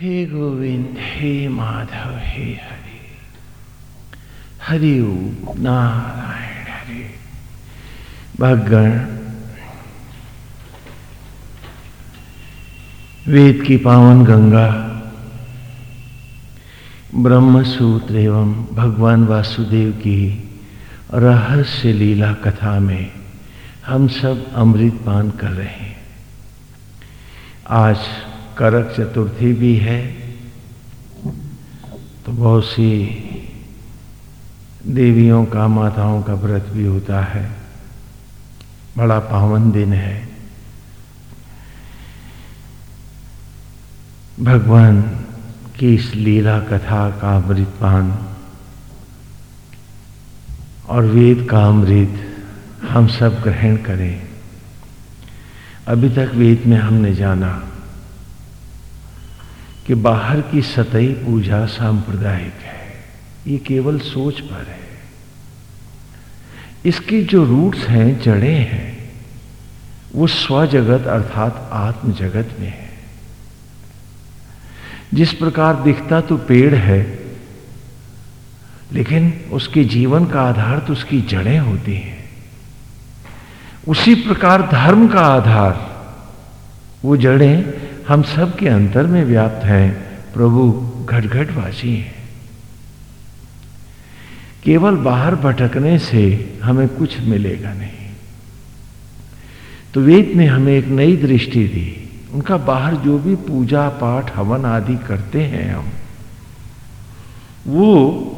हे गोविंद, हे माधव, हे हरि। हरि ओम, नारायण हरि। भगण, वेद की पावन गंगा। ब्रह्म सूत्र एवं भगवान वासुदेव की रहस्य लीला कथा में हम सब अमृत पान कर रहे हैं। आज करक चतुर्थी भी है। तो बहुत सी देवियों का, माताओं का व्रत भी होता है। बड़ा पावन दिन है। भगवान की इस लीला कथा का अमृतपान और वेद का अमृत हम सब ग्रहण करें। अभी तक वेद में हमने जाना। कि बाहर की सतही पूजा सांप्रदायिक है। ये केवल सोच पर है। इसकी जो रूट्स हैं, जड़ें हैं, वो स्वजगत अर्थात आत्म जगत में है। जिस प्रकार दिखता तो पेड़ है, लेकिन उसके जीवन का आधार तो उसकी जड़ें होती हैं। उसी प्रकार धर्म का आधार, वो जड़ें हम सब के अंतर में व्याप्त हैं। प्रभु घटघटवासी हैं। केवल बाहर भटकने से हमें कुछ मिलेगा नहीं। तो वेद ने हमें एक नई दृष्टि दी। उनका बाहर जो भी पूजा, पाठ, हवन आदि करते हैं हम, वो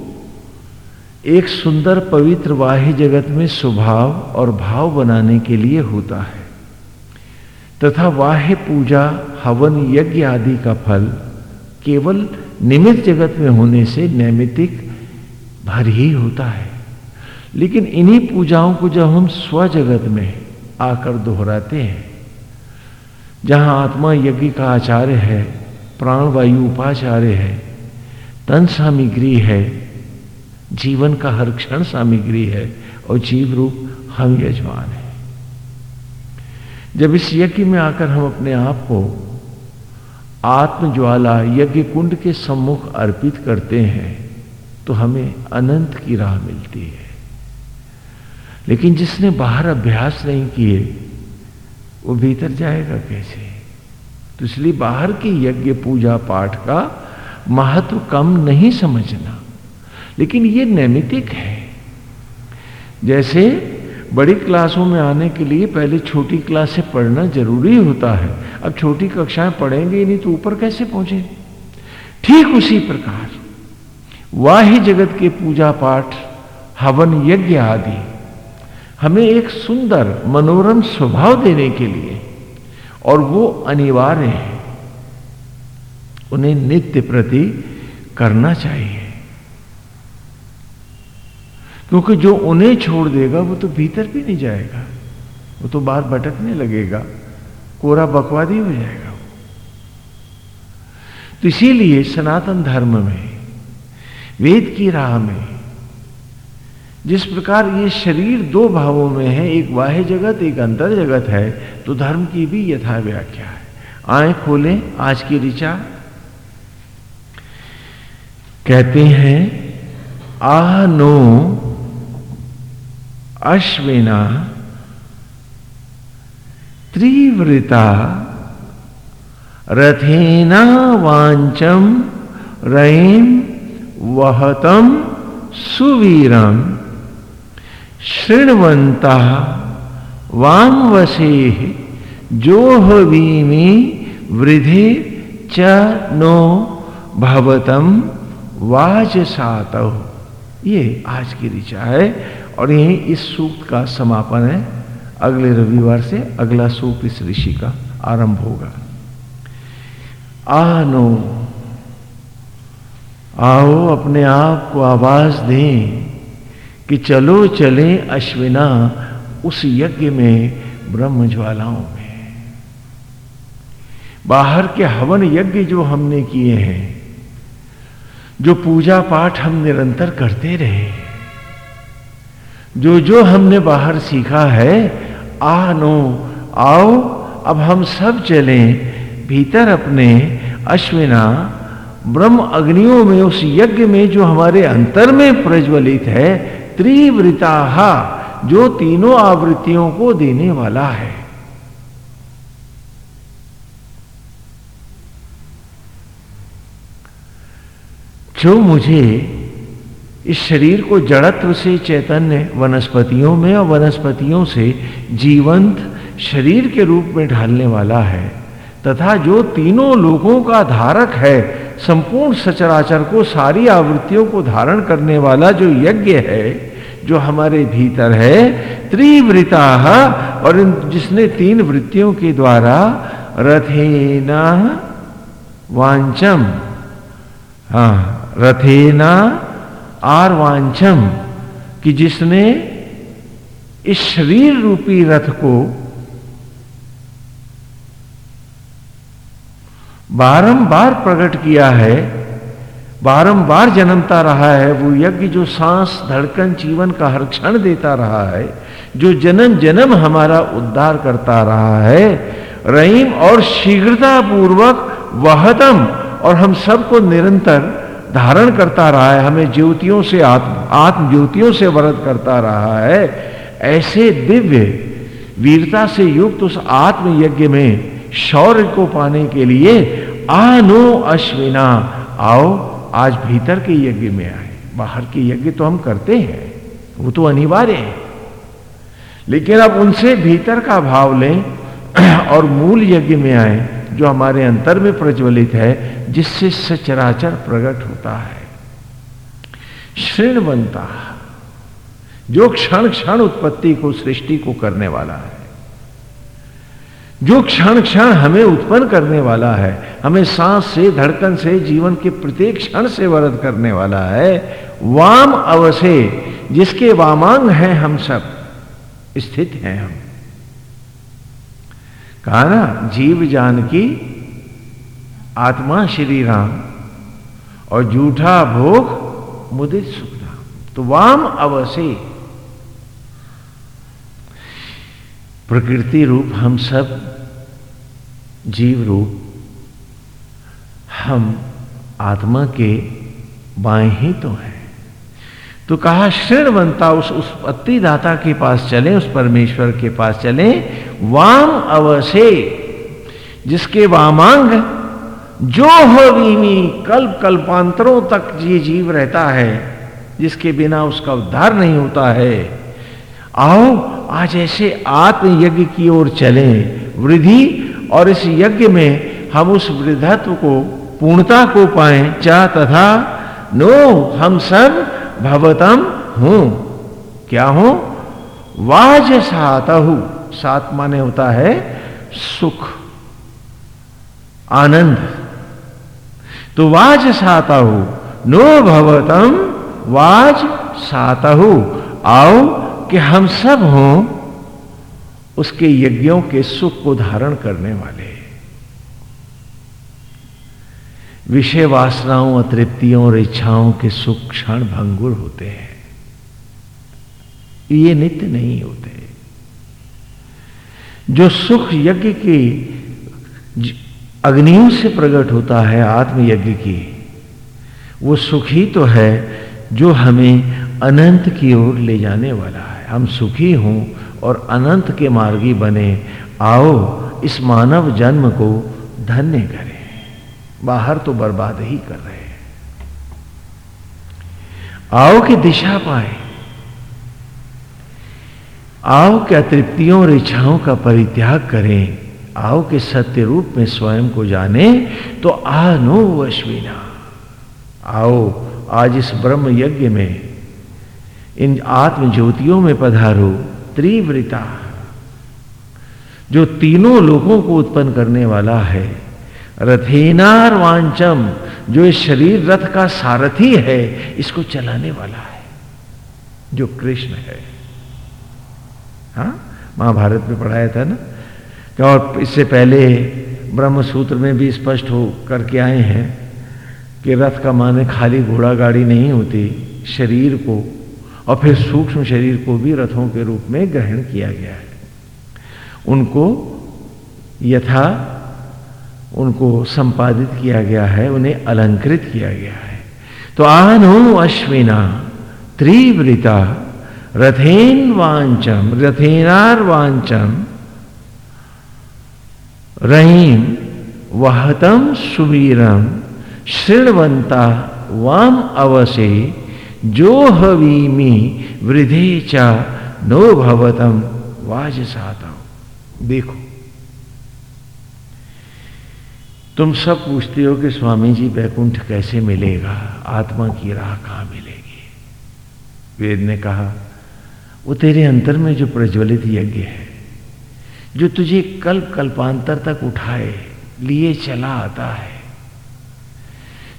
एक सुंदर पवित्र वाह्य जगत में स्वभाव और भाव बनाने के लिए होता है। तथा वाह्य पूजा, हवन, यज्ञ आदि का फल केवल निमित्त जगत में होने से नैमितिक भर ही होता है। लेकिन इन्हीं पूजाओं को जब हम स्व जगत में आकर दोहराते हैं, जहाँ आत्मा यज्ञ का आचार्य है प्राण वायु उपाचार्य है, तन सामग्री है, जीवन का हर क्षण सामग्री है और जीव रूप हम यजमान है। जब इस यज्ञ में आकर हम अपने आप को आत्मज्वाला यज्ञ कुंड के सम्मुख अर्पित करते हैं तो हमें अनंत की राह मिलती है। लेकिन जिसने बाहर अभ्यास नहीं किए, वो भीतर जाएगा कैसे? तो इसलिए बाहर की यज्ञ पूजा पाठ का महत्व कम नहीं समझना। लेकिन ये नैमितिक है। जैसे बड़ी क्लासों में आने के लिए पहले छोटी क्लास से पढ़ना ज़रूरी होता है। अब छोटी कक्षाएँ पढ़ेंगे नहीं तो ऊपर कैसे पहुँचे? ठीक उसी प्रकार वाह्य जगत के पूजा पाठ, हवन यज्ञ आदि, हमें एक सुंदर मनोरम स्वभाव देने के लिए, और वो अनिवार्य है। उन्हें नित्य प्रति करना चाहिए। क्योंकि जो उन्हें छोड़ देगा, वो तो भीतर भी नहीं जाएगा। वो तो बाहर भटकने लगेगा। कोरा बकवादी हो जाएगा वो। तो इसीलिए सनातन धर्म में, वेद की राह में, जिस प्रकार ये शरीर दो भावों में है, एक बाह्य जगत, एक अंतर जगत है तो धर्म की भी यथा व्याख्या है। आए खोलें, आज की ऋचा। कहते हैं, आह नो अश्विना त्रिवृता रथेना वांचम रैम वहतम सुवीरम शृण्वंता वाम वसे जोहवीमी, वृधे च नो भवतम सातव ये आज की ऋचा है। और यही इस सूक्त का समापन है। अगले रविवार से अगला सूक्त इस ऋषि का आरंभ होगा। आनो, आओ अपने आप को आवाज़ दें कि चलो चले अश्विना उस यज्ञ में ब्रह्म ज्वालाओं में। बाहर के हवन यज्ञ जो हमने किए हैं, जो पूजा पाठ हम निरंतर करते रहे जो जो हमने बाहर सीखा है आ नो आओ, अब हम सब चलें भीतर अपने अश्विना, ब्रह्म अग्नियों में उस यज्ञ में जो हमारे अंतर में प्रज्वलित है त्रिवृता जो तीनों आवृत्तियों को देने वाला है। जो मुझे इस शरीर को जड़त्व से, चैतन्य वनस्पतियों में और वनस्पतियों से जीवंत शरीर के रूप में ढालने वाला है। तथा जो तीनों लोगों का धारक है, संपूर्ण सचराचर को, सारी आवृत्तियों को धारण करने वाला जो यज्ञ है, जो हमारे भीतर है, त्रिवृता, और जिसने तीन वृत्तियों के द्वारा रथेना वांचम हा, रथेना आर वांचम कि जिसने इस शरीर रूपी रथ को बारंबार प्रकट किया है, बारंबार जन्मता रहा है, वो यज्ञ जो सांस, धड़कन, जीवन का हर क्षण देता रहा है, जो जन्म जन्म हमारा उद्धार करता रहा है, रहीम और शीघ्रता पूर्वक वहतम और हम सबको निरंतर धारण करता रहा है, हमें ज्योतियों से आत्म आत्म ज्योतियों से वरद करता रहा है, ऐसे दिव्य वीरता से युक्त उस आत्म यज्ञ में शौर्य को पाने के लिए आनो अश्विना, आओ, आज भीतर के यज्ञ में आए। बाहर के यज्ञ तो हम करते हैं, वो तो अनिवार्य है। लेकिन अब उनसे भीतर का भाव लें और मूल यज्ञ में आए जो हमारे अंतर में प्रज्वलित है, जिससे सचराचर प्रकट होता है। श्रेण बनता, जो क्षण क्षण उत्पत्ति को, सृष्टि को करने वाला है। जो क्षण क्षण हमें उत्पन्न करने वाला है, हमें सांस से, धड़कन से, जीवन के प्रत्येक क्षण से वरद करने वाला है, वाम अवसे जिसके वामांग हैं हम सब, स्थित हैं हम। कहा ना, जीव जान की आत्मा श्री राम और जूठा भोग मुदित सुखधाम तो वाम अवसे। प्रकृति रूप हम सब, जीव रूप, हम आत्मा के बाएँ ही तो हैं। तो कहा बनता उस उस पत्ती दाता के पास चले, उस परमेश्वर के पास चले, वाम अवशे, जिसके वामांग, जो हो वीमी कल्प, कल्पांतरों तक ये जीव रहता है, जिसके बिना उसका उद्धार नहीं होता है। आओ, आज ऐसे आत्म यज्ञ की ओर चले, वृद्धि, और इस यज्ञ में हम उस वृद्धत्व को, पूर्णता को पाए। चा तथा, नो, हम सब भवतम हूँ। क्या हो? वाज सातहु सात माने होता है सुख, आनंद। तो वाज सातहु नो भवतम वाज सातहु आओ कि हम सब हों उसके यज्ञों के सुख को धारण करने वाले। विषय वासनाओं, अतृप्तियों और इच्छाओं के सुख क्षण भंगुर होते हैं। ये नित्य नहीं होते। जो सुख यज्ञ की अग्नियों से प्रकट होता है आत्म यज्ञ की, वो सुख ही तो है जो हमें अनंत की ओर ले जाने वाला है। हम सुखी हों और अनंत के मार्गी बने, आओ इस मानव जन्म को धन्य करें। बाहर तो बर्बाद ही कर रहे हैं। आओ की दिशा पाए। आओ के अतृप्तियों और इच्छाओं का परित्याग करें। आओ के सत्य रूप में स्वयं को जाने तो आ नो अश्विना। आओ, आज इस ब्रह्म यज्ञ में, इन आत्म ज्योतियों में पधारो त्रिवृता जो तीनों लोगों को उत्पन्न करने वाला है रथेनार वांचम, जो इस शरीर रथ का सारथी है, इसको चलाने वाला है, जो कृष्ण है। हा? महाभारत में पढ़ाया था ना? और इससे पहले ब्रह्म सूत्र में भी स्पष्ट हो करके आए हैं कि रथ का माने खाली घोड़ा गाड़ी नहीं होती, शरीर को, और फिर सूक्ष्म शरीर को भी रथों के रूप में ग्रहण किया गया है। उनको यथा उनको संपादित किया गया है, उन्हें अलंकृत किया गया है। तो आनो अश्विना त्रिवृता रथेन वांचम रथेनार वांचम रहीम वहतम सुवीरम श्रृणवंता वाम अवसे, जो हवीमी वृद्धि चा नो भवतम वाज देखो तुम सब पूछते हो कि स्वामी जी बैकुंठ कैसे मिलेगा? आत्मा की राह कहाँ मिलेगी? वेद ने कहा, वो तेरे अंतर में जो प्रज्वलित यज्ञ है, जो तुझे कल्प कल्पांतर तक उठाए, लिए चला आता है,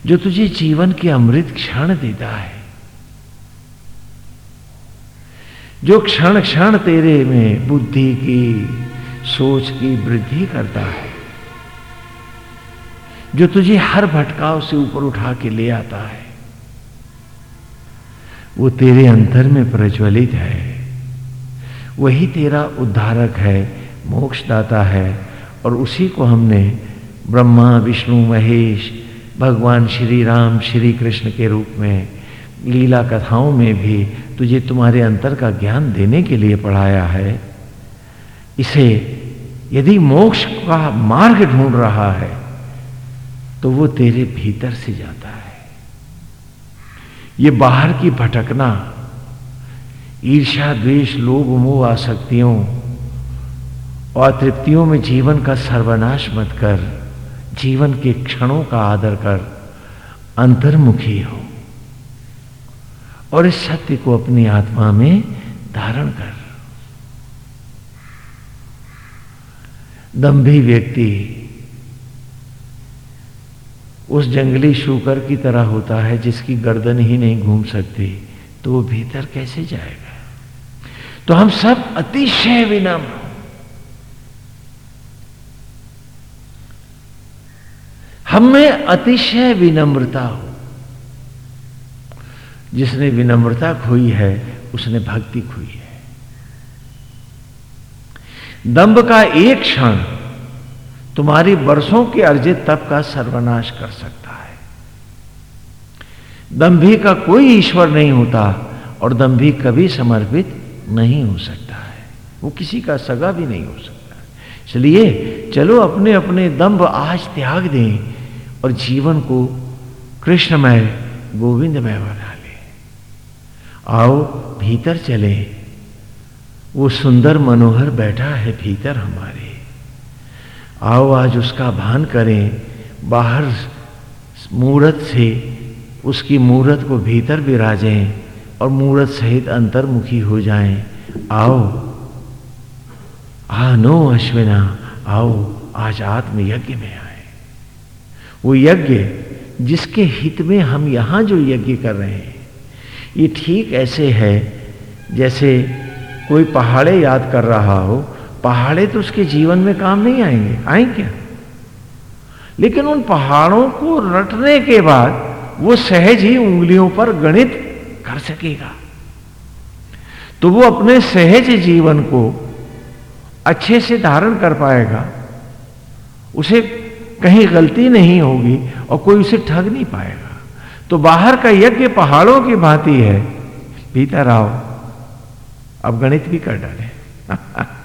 जो तुझे जीवन के अमृत क्षण देता है, जो क्षण क्षण तेरे में बुद्धि की, सोच की वृद्धि करता है जो तुझे हर भटकाव से ऊपर उठा के ले आता है, वो तेरे अंतर में प्रज्वलित है। वही तेरा उद्धारक है, मोक्षदाता है, और उसी को हमने ब्रह्मा, विष्णु, महेश, भगवान श्री राम, श्री कृष्ण के रूप में, लीला कथाओं में भी तुझे तुम्हारे अंतर का ज्ञान देने के लिए पढ़ाया है। इसे यदि मोक्ष का मार्ग ढूंढ रहा है तो वो तेरे भीतर से जाता है। ये बाहर की भटकना ईर्षा द्वेष, लोभ, मोह, आसक्तियों और तृप्तियों में जीवन का सर्वनाश मत कर, जीवन के क्षणों का आदर कर, अंतर्मुखी हो और इस सत्य को अपनी आत्मा में धारण कर। दम्भी व्यक्ति उस जंगली शुकर की तरह होता है जिसकी गर्दन ही नहीं घूम सकती तो वो भीतर कैसे जाएगा? तो हम सब अतिशय विनम्र हम अतिशय विनम्रता हो। जिसने विनम्रता खोई है, उसने भक्ति खोई है। दंभ का एक क्षण तुम्हारी वर्षों के अर्जित तप का सर्वनाश कर सकता है। दंभी का कोई ईश्वर नहीं होता और दंभी कभी समर्पित नहीं हो सकता है। वो किसी का सगा भी नहीं हो सकता। इसलिए चलो अपने अपने दंभ आज त्याग दें और जीवन को कृष्णमय, गोविंदमय बना ले। आओ, भीतर चले। वो सुंदर मनोहर बैठा है भीतर हमारे। आओ आज उसका भान करें, बाहर मूर्त से उसकी मूर्त को भीतर विराजें और मूर्त सहित अंतर्मुखी हो जाएँ। आओ आ नो अश्विना, आओ, आज आत्म यज्ञ में आए। वो यज्ञ जिसके हित में हम यहाँ जो यज्ञ कर रहे हैं, ये ठीक ऐसे है जैसे कोई पहाड़े याद कर रहा हो पहाड़े तो उसके जीवन में काम नहीं आएँगे। आएँगे क्या? लेकिन उन पहाड़ों को रटने के बाद वो सहज ही उंगलियों पर गणित कर सकेगा। तो वो अपने सहज जीवन को अच्छे से धारण कर पाएगा। उसे कहीं गलती नहीं होगी और कोई उसे ठग नहीं पाएगा। तो बाहर का यज्ञ पहाड़ों की भांति है। भीतर आओ, अब गणित भी कर डाले।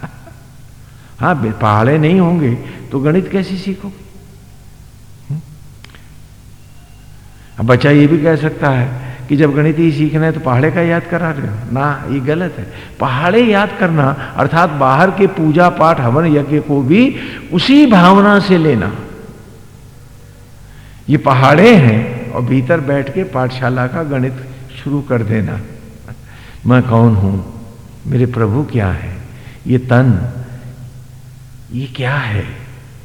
हाँ पहाड़े नहीं होंगे तो गणित कैसे सीखोगे? अब बच्चा ये भी कह सकता है कि जब गणित ही सीखना है तो पहाड़े का याद करा रहे हो ना, ये गलत है। पहाड़े याद करना, अर्थात बाहर के पूजा पाठ, हवन यज्ञ को भी उसी भावना से लेना। ये पहाड़े हैं, और भीतर बैठ के पाठशाला का गणित शुरू कर देना। मैं कौन हूँ? मेरे प्रभु क्या है? ये तन ये क्या है?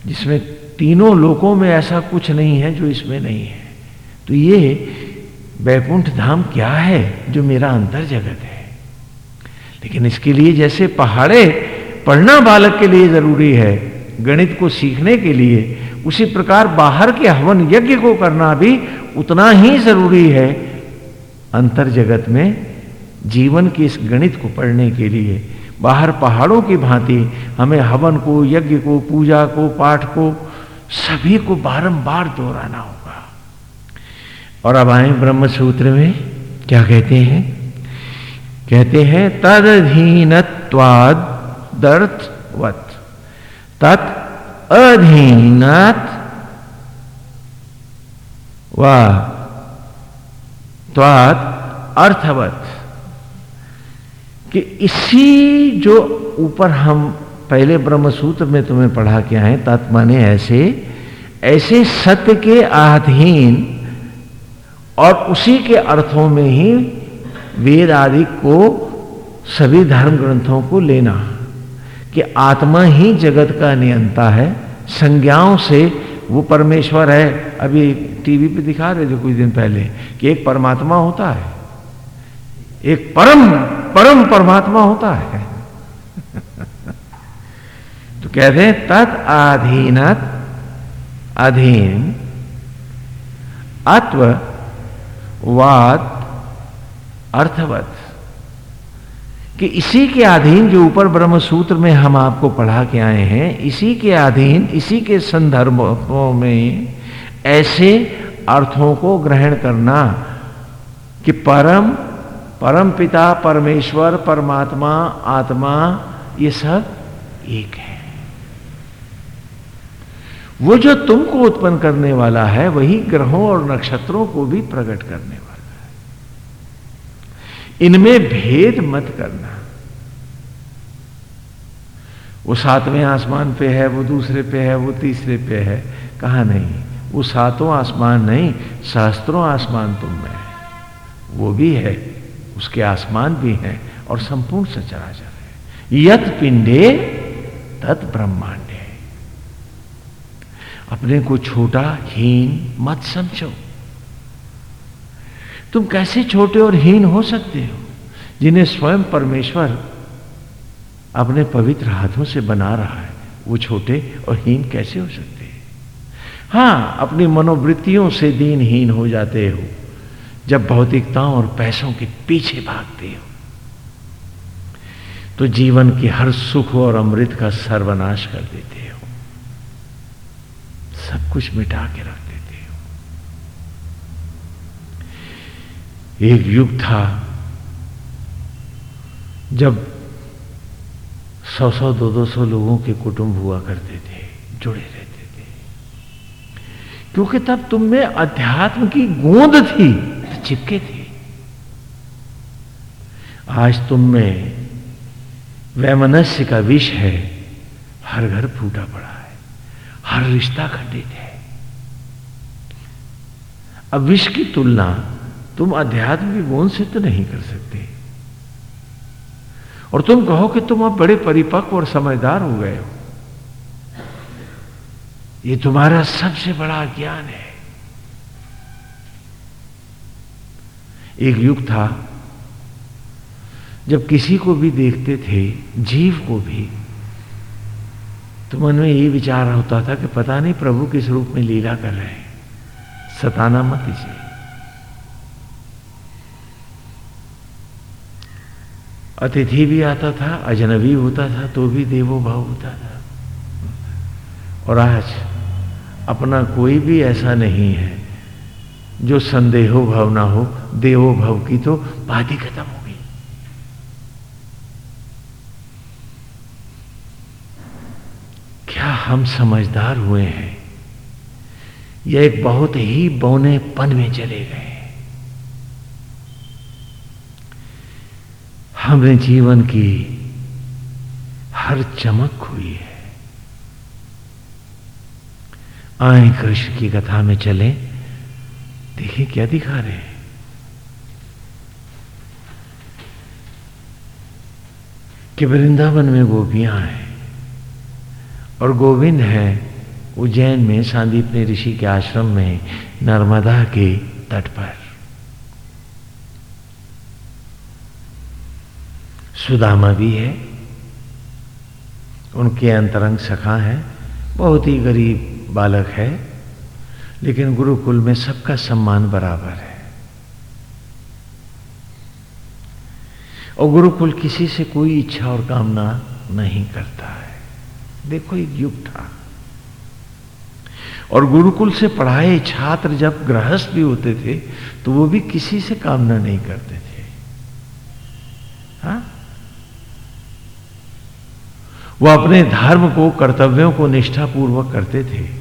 जिसमें तीनों लोकों में ऐसा कुछ नहीं है जो इसमें नहीं है। तो ये बैकुंठ धाम क्या है जो मेरा अंतर जगत है? लेकिन इसके लिए जैसे पहाड़े पढ़ना बालक के लिए ज़रूरी है, गणित को सीखने के लिए, उसी प्रकार बाहर के हवन यज्ञ को करना भी उतना ही ज़रूरी है अंतर जगत में जीवन के इस गणित को पढ़ने के लिए। बाहर पहाड़ों की भांति हमें हवन को, यज्ञ को, पूजा को, पाठ को, सभी को बारंबार दोहराना होगा। और अब आए ब्रह्म सूत्र में, क्या कहते हैं? कहते हैं तदधीनत्वाद दर्थवत तत् अधीनत व अर्थवत। कि इसी जो ऊपर हम पहले ब्रह्म सूत्र में तुम्हें पढ़ा के आए तत्माने ऐसे ऐसे सत्य के अधीन और उसी के अर्थों में ही वेद आदि को, सभी धर्म ग्रंथों को लेना। कि आत्मा ही जगत का नियंता है, संज्ञाओं से वो परमेश्वर है। अभी टीवी पे दिखा रहे थे कुछ दिन पहले कि एक परमात्मा होता है। एक परम परम परमात्मा होता है। तो कहते हैं, तत् अधीन अधीन, अत्व वाद अर्थवत। कि इसी के अधीन जो ऊपर ब्रह्म सूत्र में हम आपको पढ़ा के आए हैं, इसी के अधीन, इसी के संदर्भों में ऐसे अर्थों को ग्रहण करना कि परम परम पिता, परमेश्वर, परमात्मा, आत्मा, ये सब एक है। वो जो तुमको उत्पन्न करने वाला है, वही ग्रहों और नक्षत्रों को भी प्रकट करने वाला है। इनमें भेद मत करना। वो सातवें आसमान पे है, वो दूसरे पे है, वो तीसरे पे है। कहा नहीं? वो सातों आसमान नहीं सहस्त्रों आसमान तुम में है। वो भी है। उसके आसमान भी हैं और संपूर्ण सचराचर है। यत पिंडे, तत् है अपने को छोटा, हीन मत समझो। तुम कैसे छोटे और हीन हो सकते हो, जिन्हें स्वयं परमेश्वर अपने पवित्र हाथों से बना रहा है? वो छोटे और हीन कैसे हो सकते हैं? हाँ, अपनी मनोवृत्तियों से दीनहीन हो जाते हो। जब भौतिकताओं और पैसों के पीछे भागते हो तो जीवन के हर सुख और अमृत का सर्वनाश कर देते हो। सब कुछ मिटा के रख देते हो। एक युग था जब सौ सौ दो दो सौ लोगों के कुटुंब हुआ करते थे, जुड़े रहते थे। क्योंकि तब तुम में अध्यात्म की गोंद थी। चिपके थे। आज तुम में वैमनस्य का विष है। हर घर फूटा पड़ा है। हर रिश्ता खंडित है। अब विष की तुलना तुम अध्यात्म गुण से तो नहीं कर सकते। और तुम कहो कि तुम अब बड़े परिपक्व और समझदार हो गए हो। ये तुम्हारा सबसे बड़ा ज्ञान है। एक युग था, जब किसी को भी देखते थे, जीव को भी तो मन में यही विचार होता था कि पता नहीं प्रभु किस रूप में लीला कर रहे हैं। सताना मत इसे अतिथि भी आता था, अजनबी होता था तो भी देवो भाव होता था। और आज अपना कोई भी ऐसा नहीं है जो संदेहो भाव ना हो देवो भाव की तो बात ही खत्म हो गई। क्या हम समझदार हुए हैं? यह एक बहुत ही बौने पन में चले गए हमने जीवन की हर चमक हुई है। आए कृष्ण की कथा में चले। देखिए क्या दिखा रहे हैं। कि वृंदावन में गोपियाँ हैं और गोविंद है उज्जैन में सांदीपनी ऋषि के आश्रम में नर्मदा के तट पर। सुदामा भी है, उनके अंतरंग सखा है, बहुत ही गरीब बालक है। लेकिन गुरुकुल में सबका सम्मान बराबर है। और गुरुकुल किसी से कोई इच्छा और कामना नहीं करता है। देखो, एक युग था। और गुरुकुल से पढ़ाए छात्र जब गृहस्थ भी होते थे तो वो भी किसी से कामना नहीं करते थे। हा? वो अपने धर्म को, कर्तव्यों को निष्ठापूर्वक करते थे।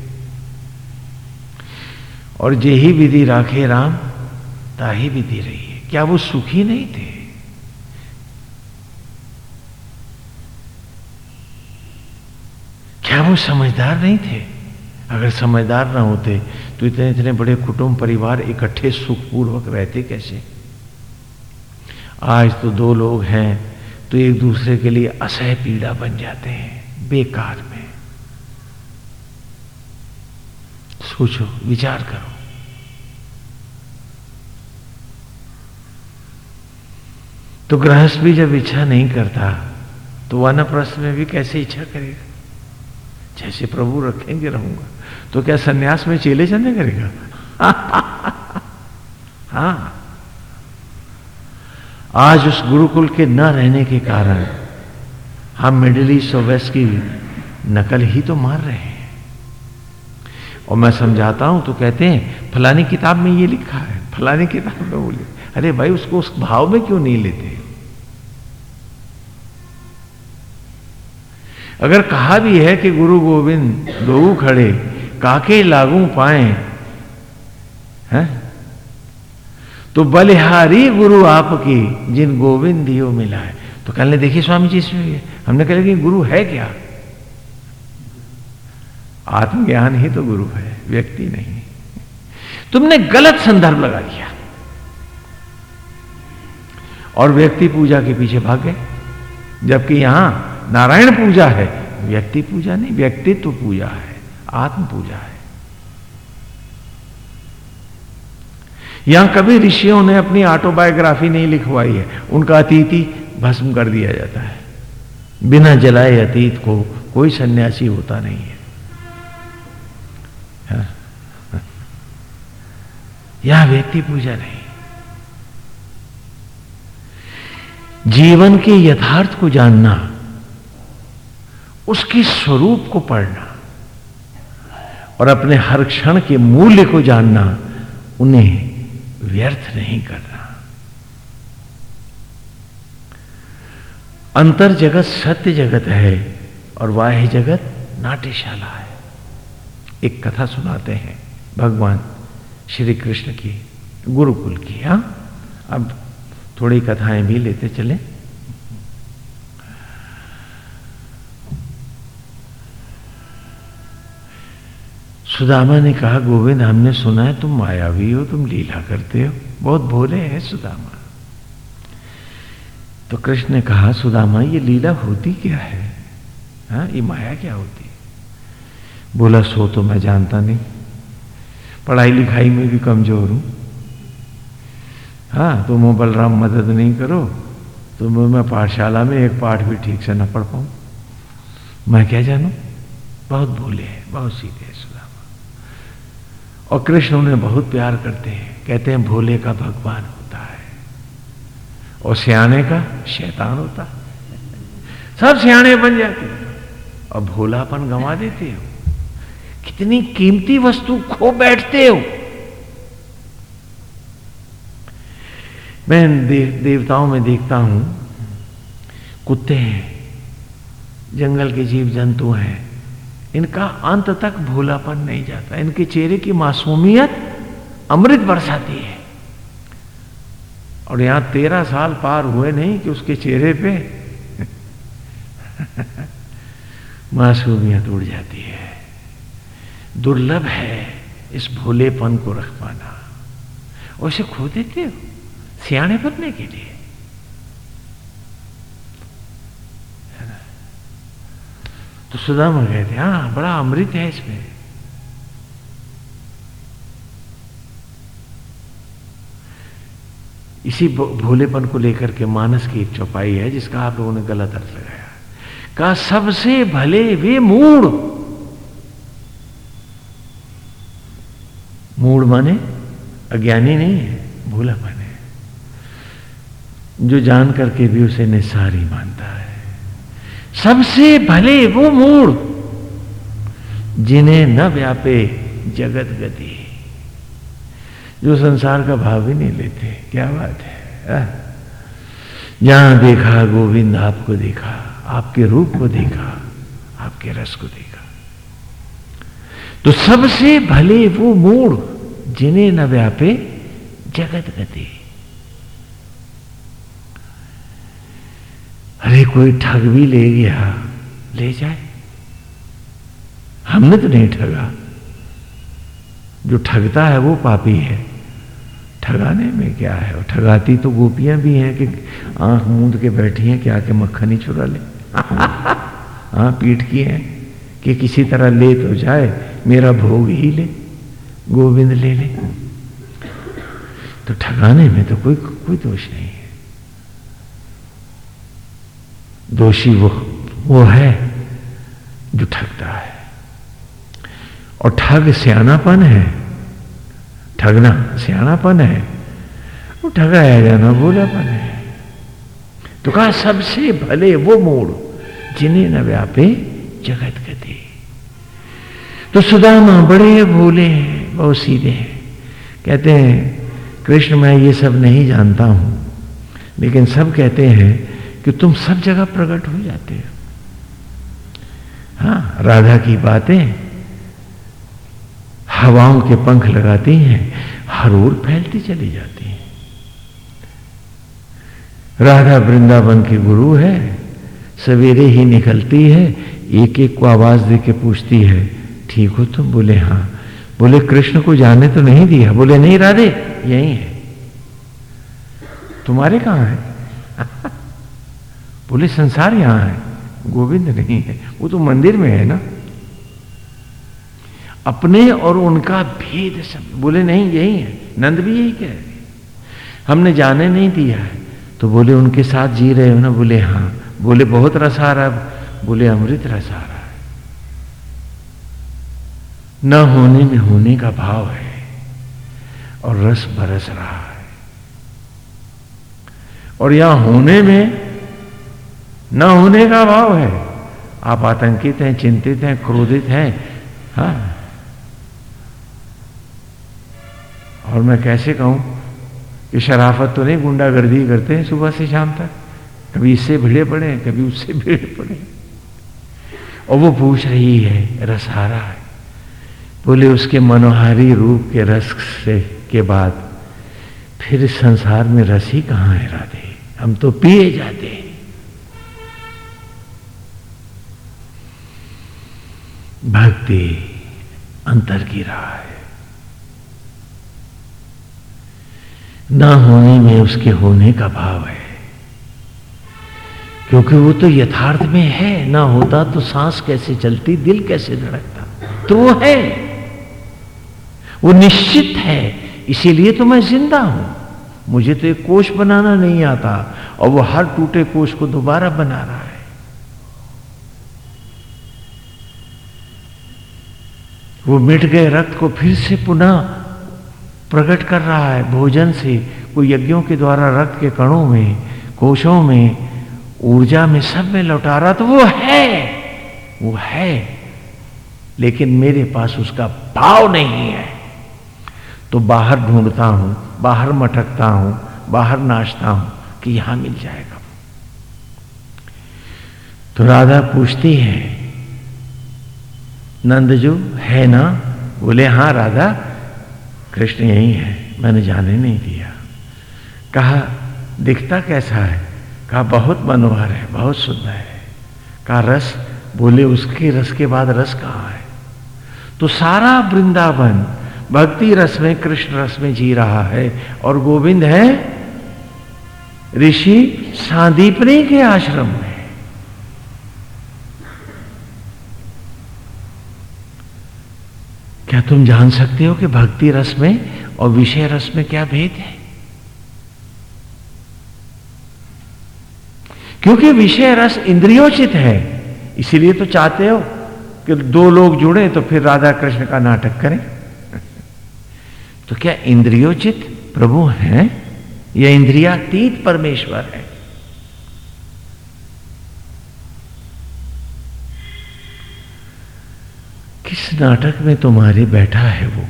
और जे ही विधि राखे राम ताही विधि रही है। क्या वो सुखी नहीं थे? क्या वो समझदार नहीं थे? अगर समझदार ना होते तो इतने इतने बड़े कुटुंब परिवार इकट्ठे सुखपूर्वक रहते कैसे? आज तो दो लोग हैं तो एक दूसरे के लिए असह पीड़ा बन जाते हैं, बेकार में। सोचो, विचार करो। तो गृहस्थ भी जब इच्छा नहीं करता तो वानप्रस्थ में भी कैसे इच्छा करेगा? जैसे प्रभु रखेंगे रहूँगा तो क्या सन्यास में चेले चलने करेगा? हाँ। आज उस गुरुकुल के न रहने के कारण, हम मिडिल ईस्ट और वेस्ट की नकल ही तो मार रहे हैं। और मैं समझाता हूँ तो कहते हैं, फलानी किताब में ये लिखा है, फलानी किताब में वो अरे भाई, उसको उस भाव में क्यों नहीं लेते? अगर कहा भी है कि गुरु गोविंद दो खड़े, काके लागू पाए, हैं? तो बलिहारी गुरु आपकी, जिन गोविंद दियो मिला है तो कहने देखिए स्वामी जी, इसमें हमने कहा कि गुरु है क्या? आत्मज्ञान ही तो गुरु है, व्यक्ति नहीं। तुमने गलत संदर्भ लगा दिया और व्यक्ति पूजा के पीछे भाग गए। जबकि यहाँ नारायण पूजा है, व्यक्ति पूजा नहीं, व्यक्तित्व पूजा है, आत्म पूजा है। यहाँ कभी ऋषियों ने अपनी ऑटोबायोग्राफी नहीं लिखवाई है। उनका अतीति भस्म कर दिया जाता है। बिना जलाए अतीत को कोई सन्यासी होता नहीं हाँ। यहाँ व्यक्ति पूजा नहीं। जीवन के यथार्थ को जानना, उसके स्वरूप को पढ़ना, और अपने हर क्षण के मूल्य को जानना, उन्हें व्यर्थ नहीं करना। अंतर जगत सत्य जगत है, और वाह्य जगत नाट्यशाला है। एक कथा सुनाते हैं, भगवान। श्री कृष्ण की, गुरुकुल की, हा? अब थोड़ी कथाएँ भी लेते चले। सुदामा ने कहा, गोविंद, हमने सुना है तुम मायावी हो, तुम लीला करते हो। बहुत भोले हैं सुदामा। तो कृष्ण ने कहा, सुदामा, ये लीला होती क्या है? हा? ये माया क्या होती? बोला, सो तो मैं जानता नहीं। पढ़ाई लिखाई में भी कमज़ोर हूँ। हाँ तुम तो बलराम, मदद नहीं करो तो मैं पाठशाला में एक पाठ भी ठीक से न पढ़ पाऊँ। मैं क्या जानू? बहुत भूले हैं, बहुत सीधे हैं और कृष्ण उन्हें बहुत प्यार करते हैं, कहते हैं भोले का भगवान होता है, और सियाने का शैतान होता है। सब सियाने बन जाते और भोलापन गंवा देते हो। कितनी कीमती वस्तु खो बैठते हो। मैं देव, देवताओं में देखता हूँ कुत्ते हैं जंगल के जीव जंतु हैं इनका अंत तक भोलापन नहीं जाता इनके चेहरे की मासूमियत अमृत बरसाती है। और यहाँ तेरह साल पार हुए नहीं कि उसके चेहरे पे मासूमियत उड़ जाती है। दुर्लभ है इस भोलेपन को रख पाना। और इसे खो देते हो, सियाने बनने के लिए। तो सुदामा कहते हाँ बड़ा अमृत है इसमें। इसी भोलेपन को लेकर के मानस की एक चौपाई है, जिसका आप लोगों ने गलत अर्थ लगाया। कहा, सबसे भले वे मूड मूड माने, अज्ञानी नहीं है भूलापन माने। जो जान करके भी उसे निसारी मानता है। सबसे भले वो मूड जिन्हें न व्यापे जगत गति। जो संसार का भाव ही नहीं लेते, क्या बात है? जहाँ देखा, गोविंद आपको देखा, आपके रूप को देखा, आपके रस को देखा। तो सबसे भले वो मूड जिन्हें न व्यापे जगत गति। अरे कोई ठग भी ले गया, ले जाए। हमने तो नहीं ठगा। जो ठगता है वो पापी है। ठगाने में क्या है? ठगाती तो गोपियाँ भी हैं कि आँख मूंद के बैठी हैं कि आके मक्खन ही चुरा ले। हाँ पीठ की है कि किसी तरह ले तो जाए। मेरा भोग ही ले, गोविंद ले ले। तो ठगाने में तो कोई कोई दोष नहीं है। दोषी वो वो है जो ठगता है। और ठग सियानापन है। ठगना सियानापन है। वो ठगाया जाना बोलापन है। तो कहा, सबसे भले वो मोड़ जिन्हें न व्यापे जगत गति। तो सुदामा बड़े भोले हैं, बहुत सीधे हैं। कहते हैं, कृष्ण, मैं ये सब नहीं जानता हूँ, लेकिन सब कहते हैं कि तुम सब जगह प्रकट हो जाते हो। हाँ राधा की बातें हवाओं के पंख लगाती हैं, हर ओर फैलती चली जाती हैं। राधा वृंदावन की गुरु है, सवेरे ही निकलती है एक एक को आवाज़ दे के पूछती है ठीक हो तुम? बोले हाँ. बोले, कृष्ण को जाने तो नहीं दिया? बोले, नहीं राधे, यही है। तुम्हारे कहाँ है? बोले, संसार यहाँ है। गोविंद नहीं है। वो तो मंदिर में है ना? अपने और उनका भेद सब बोले, नहीं, यही है। नंद भी यही कह रहे हमने जाने नहीं दिया है। तो बोले, उनके साथ जी रहे हो ना? बोले हाँ। बोले, बहुत रस रहा बोले, अमृत रस रहा न होने में होने का भाव है और रस बरस रहा है। और यहाँ होने में न होने का भाव है। आप आतंकित हैं, चिंतित हैं, क्रोधित हैं, हा? और मैं कैसे कहूँ कि शराफत तो नहीं, गुंडागर्दी करते हैं सुबह से शाम तक। कभी इससे भिड़े पड़े कभी उससे भिड़े पड़े और वो पूछ रही है रसहारा है। बोले, उसके मनोहारी रूप के रस से के बाद, फिर संसार में रस ही कहाँ है राधे? हम तो पिए जाते हैं। भक्ति अंतर की राह है। ना होने में उसके होने का भाव है। क्योंकि वो तो यथार्थ में है, ना होता तो सांस कैसे चलती, दिल कैसे धड़कता? तो वो है। वो निश्चित है, इसीलिए तो मैं ज़िंदा हूँ। मुझे तो एक कोष बनाना नहीं आता, और वो हर टूटे कोष को दोबारा बना रहा है। वो मिट गए रक्त को फिर से पुनः प्रकट कर रहा है, भोजन से, कोई यज्ञों के द्वारा रक्त के कणों में कोशों में, ऊर्जा में सब में लौटा रहा तो वो है वो है। लेकिन मेरे पास उसका भाव नहीं है। तो बाहर ढूंढता हूँ, बाहर मटकता हूँ, बाहर नाचता हूँ कि यहाँ मिल जाएगा। तो राधा पूछती है नंद जो है ना? बोले, हाँ राधा, कृष्ण यही है, मैंने जाने नहीं दिया। कहा, दिखता कैसा है? कहा, बहुत मनोहर है, बहुत सुंदर है। कहा, रस? बोले, उसके रस के बाद रस कहाँ है? तो सारा वृंदावन भक्ति रस में, कृष्ण रस में जी रहा है और गोविंद है ऋषि सांदीपनी के आश्रम में। क्या तुम जान सकते हो कि भक्ति रस में और विषय रस में क्या भेद है? क्योंकि विषय रस इंद्रियोचित है, इसीलिए तो चाहते हो कि दो लोग जुड़े तो फिर राधा कृष्ण का नाटक करें। तो क्या इंद्रियोचित प्रभु हैं? या इंद्रियातीत परमेश्वर है? किस नाटक में तुम्हारे बैठा है वो?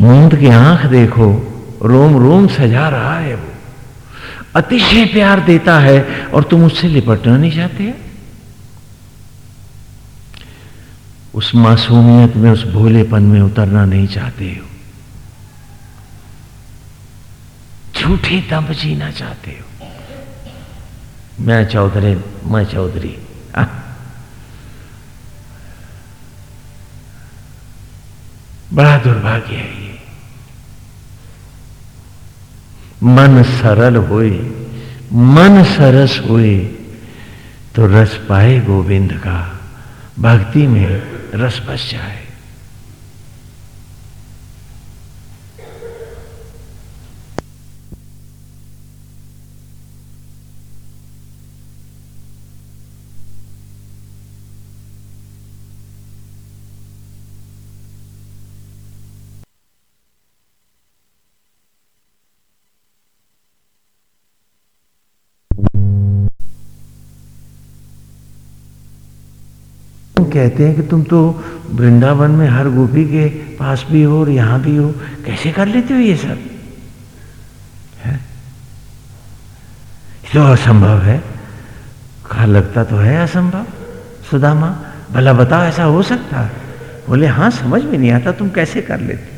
मूंद की आँख देखो, रोम रोम सजा रहा है वो। अतिशय प्यार देता है और तुम उससे लिपटना नहीं चाहते? उस मासूमियत में, उस भोलेपन में उतरना नहीं चाहते हो। झूठे दम जीना चाहते हो। मैं चौधरी मैं चौधरी। बड़ा दुर्भाग्य है ये। मन सरल होए, मन सरस हुए तो रस पाए गोविंद का। भक्ति में रस बस जाए। कहते हैं कि तुम तो वृंदावन में हर गोपी के पास भी हो और यहाँ भी हो। कैसे कर लेते हो ये सब? है? तो असंभव है। कहा, लगता तो है असंभव। सुदामा, भला बताओ, ऐसा हो सकता है? बोले हाँ समझ में नहीं आता, तुम कैसे कर लेते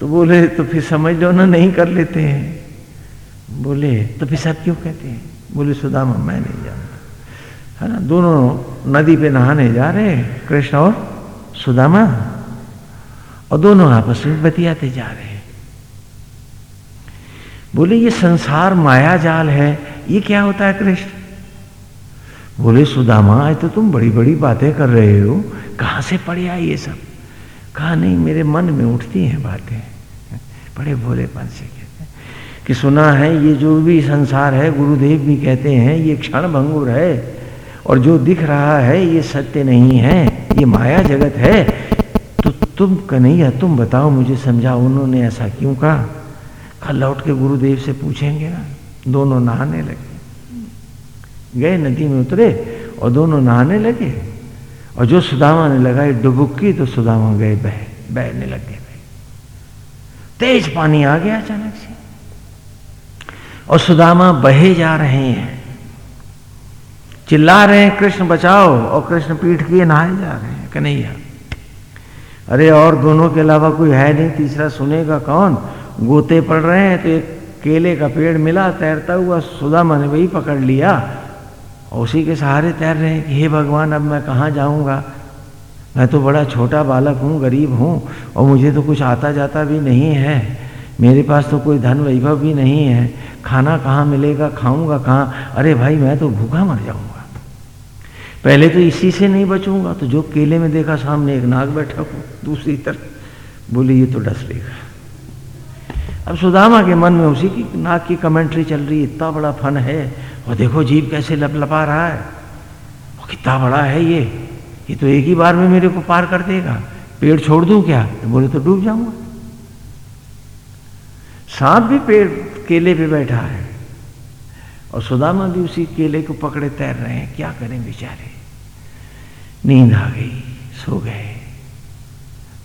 तो बोले तो फिर समझ लो ना, नहीं कर लेते हैं। बोले तो फिर सब क्यों कहते हैं? बोले, सुदामा, मैं नहीं जानता। है ना? दोनों नदी पे नहाने जा रहे हैं, कृष्ण और सुदामा। और दोनों आपस में बतियाते जा रहे हैं। बोले, ये संसार माया जाल है, ये क्या होता है कृष्ण? बोले, सुदामा, आज तो तुम बड़ी बड़ी बातें कर रहे हो। कहाँ से पढ़े आए ये सब? कहा नहीं, मेरे मन में उठती हैं बातें। बड़े भोलेपन से कहते हैं कि, सुना है, ये जो भी संसार है, गुरुदेव भी कहते हैं, ये क्षण भंगुर है। और जो दिख रहा है, ये सत्य नहीं है, ये माया जगत है तो तुम कन्हैया, तुम बताओ मुझे समझाओ, उन्होंने ऐसा क्यों कहा? कल लौट के गुरुदेव से पूछेंगे ना। दोनों नहाने लगे। गए नदी में उतरे और दोनों नहाने लगे। और जो सुदामा ने लगाई डुबुक्की तो सुदामा गए बह, बहने लग। गए तेज पानी आ गया अचानक से। और सुदामा बहे जा रहे हैं। चिल्ला रहे हैं, कृष्ण, बचाओ। और कृष्ण पीठ किए नहाए जा रहे हैं, कन्हैया। अरे, और दोनों के अलावा कोई है नहीं, तीसरा सुनेगा कौन? गोते पड़ रहे हैं तो एक केले का पेड़ मिला, तैरता हुआ सुदामा ने वही पकड़ लिया। और उसी के सहारे तैर रहे हैं कि, हे भगवान, अब मैं कहाँ जाऊँगा? मैं तो बड़ा छोटा बालक हूँ, गरीब हूँ, और मुझे तो कुछ आता जाता भी नहीं है। मेरे पास तो कोई धन वैभव भी नहीं है। खाना कहाँ मिलेगा, खाऊँगा कहाँ? अरे भाई, मैं तो भूखा मर जाऊँगा। पहले तो इसी से नहीं बचूँगा तो जो केले में देखा सामने एक नाग बैठा हो दूसरी तरफ़, बोली, ये तो डस लेगा। अब सुदामा के मन में उसी की नाग की कमेंट्री चल रही इतना बड़ा फन है, और देखो जीव कैसे लप लपा रहा है। और कितना बड़ा है ये ये तो एक ही बार में मेरे को पार कर देगा। पेड़ छोड़ दूँ क्या? तो बोले तो डूब जाऊँगा। सांप भी पेड़, केले पे बैठा है, और सुदामा भी उसी केले को पकड़े तैर रहे हैं। क्या करें बेचारे? नींद आ गई, सो गए।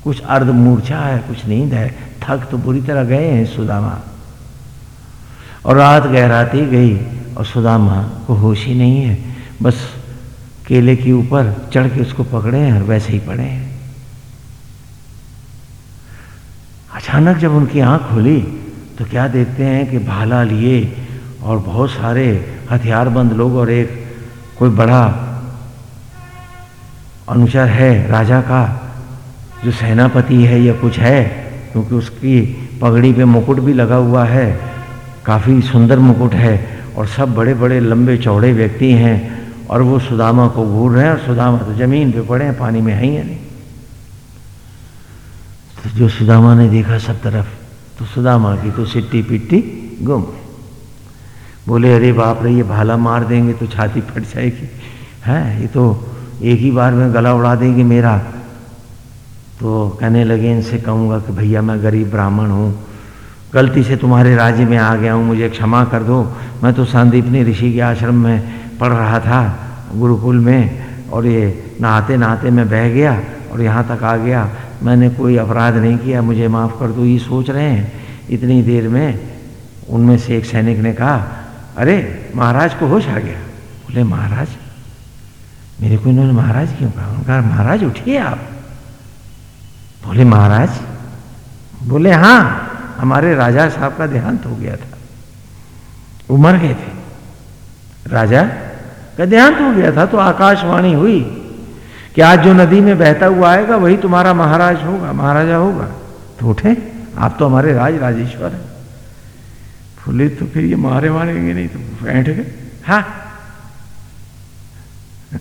कुछ अर्ध मूर्छा है, कुछ नींद है। थक तो बुरी तरह गए हैं सुदामा। और रात गहराती गई और सुदामा को होश ही नहीं है। बस केले के ऊपर चढ़ के उसको पकड़े हैं और वैसे ही पड़े हैं। अचानक जब उनकी आँख खुली तो क्या देखते हैं कि भाला लिए और बहुत सारे हथियारबंद लोग और एक कोई बड़ा अनुचर है, राजा का जो सेनापति है या कुछ है, क्योंकि उसकी पगड़ी पे मुकुट भी लगा हुआ है, काफ़ी सुंदर मुकुट है और सब बड़े बड़े लंबे चौड़े व्यक्ति हैं और वो सुदामा को घूर रहे हैं और सुदामा तो ज़मीन पे पड़े हैं, पानी में है ही नहीं। तो जो सुदामा ने देखा सब तरफ़ तो सुदामा की तो सिट्टी पिट्टी गुम। बोले, अरे बाप रे, ये भाला मार देंगे तो छाती फट जाएगी। है, ये तो एक ही बार में गला उड़ा देंगे मेरा। तो कहने लगे इनसे कहूँगा कि भैया मैं गरीब ब्राह्मण हूँ। गलती से तुम्हारे राज्य में आ गया हूँ, मुझे क्षमा कर दो। मैं तो संदीपनी ऋषि के आश्रम में पढ़ रहा था, गुरुकुल में, और ये नहाते नहाते मैं बह गया और यहाँ तक आ गया। मैंने कोई अपराध नहीं किया, मुझे माफ़ कर दो, ये सोच रहे हैं। इतनी देर में उनमें से एक सैनिक ने कहा, अरे, महाराज को होश आ गया। बोले, महाराज मेरे को इन्होंने महाराज क्यों कहा? उनका महाराज, उठिए आप। बोले, महाराज? बोले हाँ हमारे राजा साहब का देहांत हो गया था। वो मर गए थे। राजा का देहांत हो गया था तो आकाशवाणी हुई कि आज जो नदी में बहता हुआ आएगा, वही तुम्हारा महाराज होगा, महाराजा होगा। तो उठे, आप तो हमारे राज राजेश्वर हैं। फुले तो फिर ये मारे मारेंगे नहीं तो बैठ गए। हाँ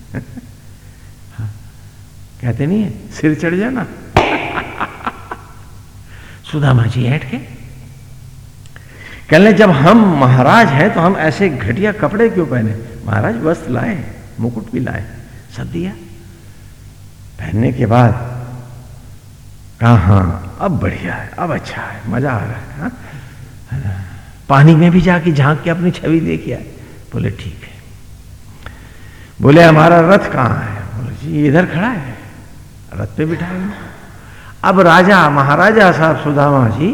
कहते नहीं है, सिर चढ़ जाना। सुदामा जी ऐठ के। कहने जब हम महाराज हैं तो हम ऐसे घटिया कपड़े क्यों पहने? महाराज, वस्त्र लाए, मुकुट भी लाए, सब दिया। पहनने के बाद, कहा हाँ अब बढ़िया है, अब अच्छा है, मज़ा आ रहा है, हा? पानी में भी जाके झाँक के अपनी छवि लेके आए बोले, ठीक है। बोले हमारा रथ कहाँ है? बोले जी इधर खड़ा है। रथ पे बिठाए। अब राजा महाराजा साहब सुदामा जी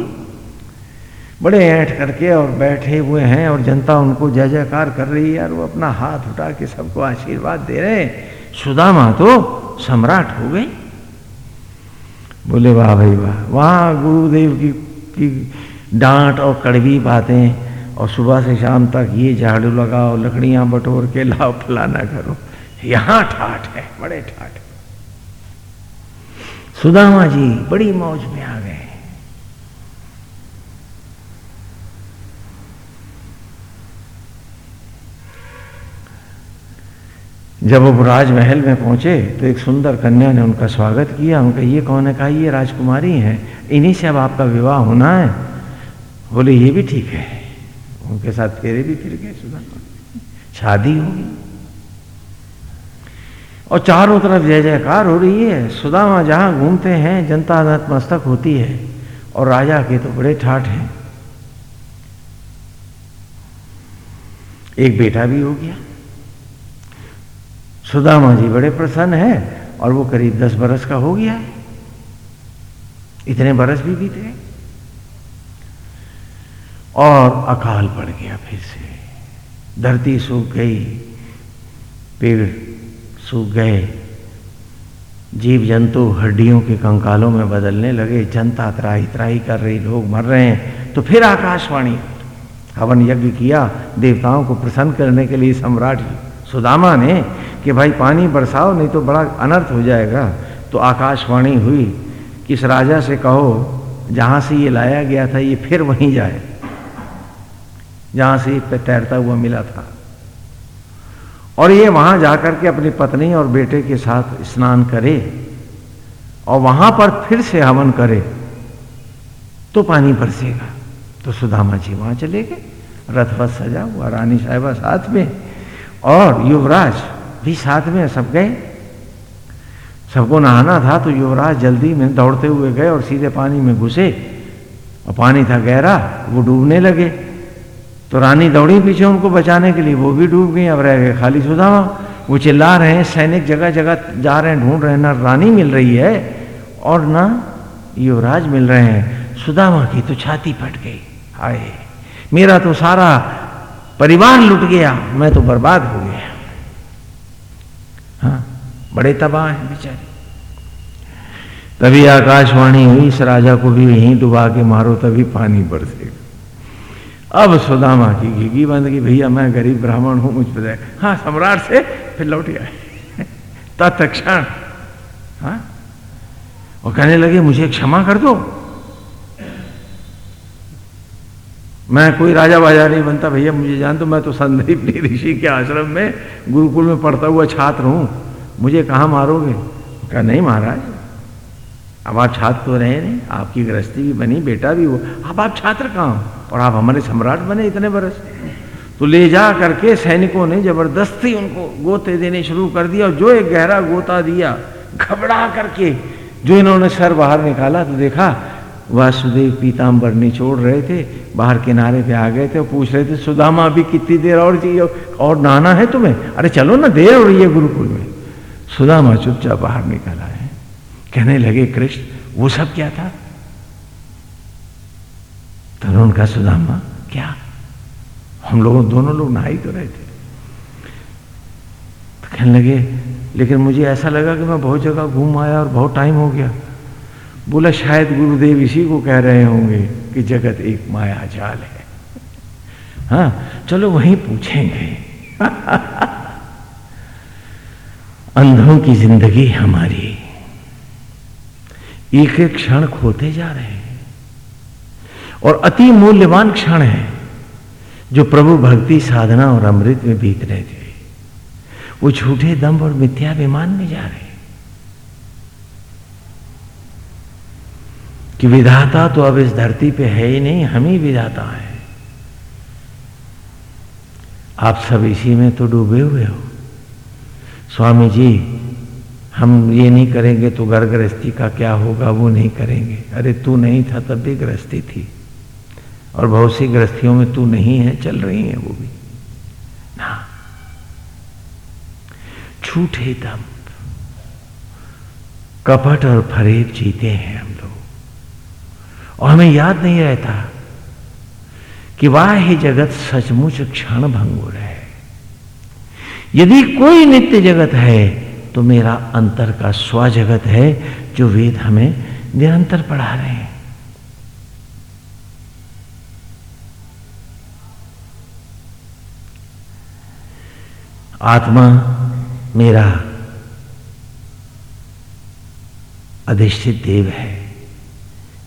बड़े ऐठ करके और बैठे हुए हैं और जनता उनको जय जयकार कर रही है और वो अपना हाथ उठा के सबको आशीर्वाद दे रहे हैं। सुदामा तो सम्राट हो गए बोले वाह भाई वाह वहाँ गुरुदेव की, की डांट और कड़वी बातें और सुबह से शाम तक ये झाड़ू लगाओ, लकड़ियाँ बटोर के लाओ, फलाना करो। यहाँ ठाठ है, बड़े ठाठ। सुदामा जी बड़ी मौज में आ गए। जब वो राजमहल में पहुँचे तो एक सुंदर कन्या ने उनका स्वागत किया। उनका ये कौन है? कहा, ये राजकुमारी हैं। इन्हीं से अब आपका विवाह होना है। बोले, ये भी ठीक है। उनके साथ फेरे भी फिर गए सुधा शादी होगी और चारों तरफ़ जय जयकार हो रही है। सुदामा जहाँ घूमते हैं जनता नतमस्तक होती है। और राजा के तो बड़े ठाठ हैं। एक बेटा भी हो गया। सुदामा जी बड़े प्रसन्न है और वो करीब दस बरस का हो गया। इतने बरस भी बीते और अकाल पड़ गया फिर से। धरती सूख गई, पेड़ सूख गए जीव जंतु हड्डियों के कंकालों में बदलने लगे, जनता त्राही त्राही कर रही, लोग मर रहे हैं। तो फिर आकाशवाणी, हवन यज्ञ किया, देवताओं को प्रसन्न करने के लिए सम्राट सुदामा ने कि भाई पानी बरसाओ, नहीं तो बड़ा अनर्थ हो जाएगा। तो आकाशवाणी हुई कि इस राजा से कहो, जहाँ से ये लाया गया था, ये फिर वहीं जाए। जहाँ से तैरता हुआ मिला था। और ये वहाँ जाकर के अपनी पत्नी और बेटे के साथ स्नान करे और वहाँ पर फिर से हवन करे तो पानी बरसेगा। तो सुदामा जी वहाँ चले गए। रथ सजा हुआ, रानी साहिबा साथ में और युवराज भी साथ में सब गए। सबको नहाना था तो युवराज जल्दी में दौड़ते हुए गए और सीधे पानी में घुसे। और पानी था गहरा, वो डूबने लगे। तो रानी दौड़ी पीछे उनको बचाने के लिए, वो भी डूब गई, अब रह गए खाली सुदामा वो चिल्ला रहे हैं, सैनिक जगह जगह जा रहे हैं, ढूंढ रहे हैं, ना रानी मिल रही है और ना युवराज मिल रहे हैं। सुदामा की तो छाती फट गई, हाय। मेरा तो सारा परिवार लुट गया, मैं तो बर्बाद हो गया। हाँ बड़े तबाह हैं बेचारे। तभी आकाशवाणी हुई, इस राजा को भी यहीं डुबा के मारो, तभी पानी बरसेगा। अब सुदामा की घिगी बंद की, भैया, मैं गरीब ब्राह्मण हूँ, मुझ पर हाँ सम्राट से फिर लौट आए तत्क्षण। हाँ? और कहने लगे, मुझे क्षमा कर दो। मैं कोई राजा बाजा नहीं बनता, भैया, मुझे जान दो, मैं तो संदीप ऋषि के आश्रम में गुरुकुल में पढ़ता हुआ छात्र हूँ। मुझे कहा मारोगे? कहा, नहीं महाराज अब आप छात्र तो रहे नहीं, आपकी गृहस्थी भी बनी, बेटा भी हुआ। अब आप छात्र कहाँ और आप हमारे सम्राट बने इतने बरस। तो ले जा करके सैनिकों ने ज़बरदस्ती उनको गोते देने शुरू कर दिया और जो एक गहरा गोता दिया, घबरा करके जो इन्होंने सर बाहर निकाला तो देखा, वासुदेव पीताम्बर निचोड़ रहे थे, बाहर किनारे पे आ गए थे और पूछ रहे थे, सुदामा, अभी कितनी देर और चाहिए और नहाना है तुम्हें? अरे चलो ना, देर हो रही है गुरुकुल में। सुदामा चुपचाप बाहर निकल आए कहने लगे, कृष्ण, वो सब क्या था? तो उनका सुदामा, क्या? हम लोगों, दोनों लोग नहा ही तो रहे थे। तो कहने लगे, लेकिन मुझे ऐसा लगा कि मैं बहुत जगह घूम आया और बहुत टाइम हो गया। बोला, शायद गुरुदेव इसी को कह रहे होंगे कि जगत एक माया जाल है। हाँ चलो वहीं पूछेंगे। अंधों की ज़िंदगी हमारी। एक एक क्षण खोते जा रहे हैं। और अति मूल्यवान क्षण है जो प्रभु भक्ति, साधना और अमृत में बीत रहे थे। वो झूठे दम और मिथ्या विमान में जा रहे कि विधाता तो अब इस धरती पे है ही नहीं, हम ही विधाता है। आप सब इसी में तो डूबे हुए हो। स्वामी जी हम ये नहीं करेंगे तो घर गृहस्थी का क्या होगा, वो नहीं करेंगे। अरे तू नहीं था तब भी गृहस्थी थी। और बहुत सी गृहस्थियों में तू नहीं है, चल रही है वो भी। ना। झूठे दम कपट और फरेब जीते हैं हम लोग। और हमें याद नहीं रहता कि वाह ही जगत सचमुच क्षण भंगुर है। यदि कोई नित्य जगत है तो मेरा अंतर का स्व जगत है जो वेद हमें निरंतर पढ़ा रहे हैं। आत्मा मेरा अधिष्ठित देव है।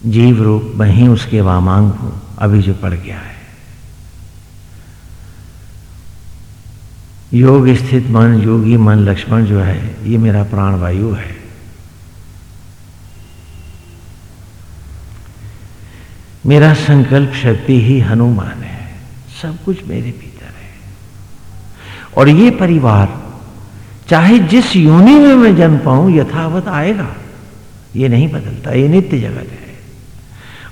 जीव रूप मैं ही उसके वामांग हूँ। अभी जो पड़ गया है। योग स्थित मन, योगी मन, लक्ष्मण जो है, ये मेरा प्राणवायु है। मेरा संकल्प शक्ति ही हनुमान है। सब कुछ मेरे भीतर है। और ये परिवार, चाहे जिस योनि में मैं जन्म पाऊँ, यथावत आएगा। ये नहीं बदलता, ये नित्य जगत है।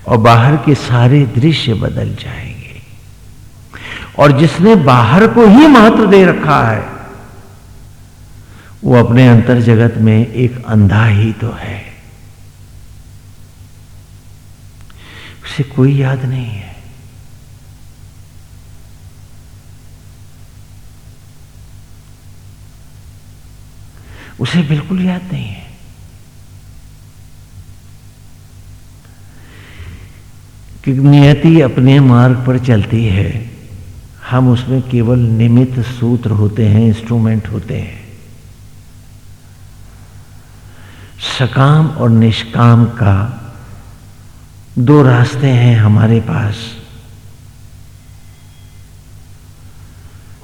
और बाहर के सारे दृश्य बदल जाएँगे और जिसने बाहर को ही महत्व दे रखा है, वो अपने अंतर जगत में एक अंधा ही तो है। उसे कोई याद नहीं है। उसे बिल्कुल याद नहीं है। कि नियति अपने मार्ग पर चलती है। हम उसमें केवल निमित्त सूत्र होते हैं इंस्ट्रूमेंट होते हैं। सकाम और निष्काम का दो रास्ते हैं हमारे पास।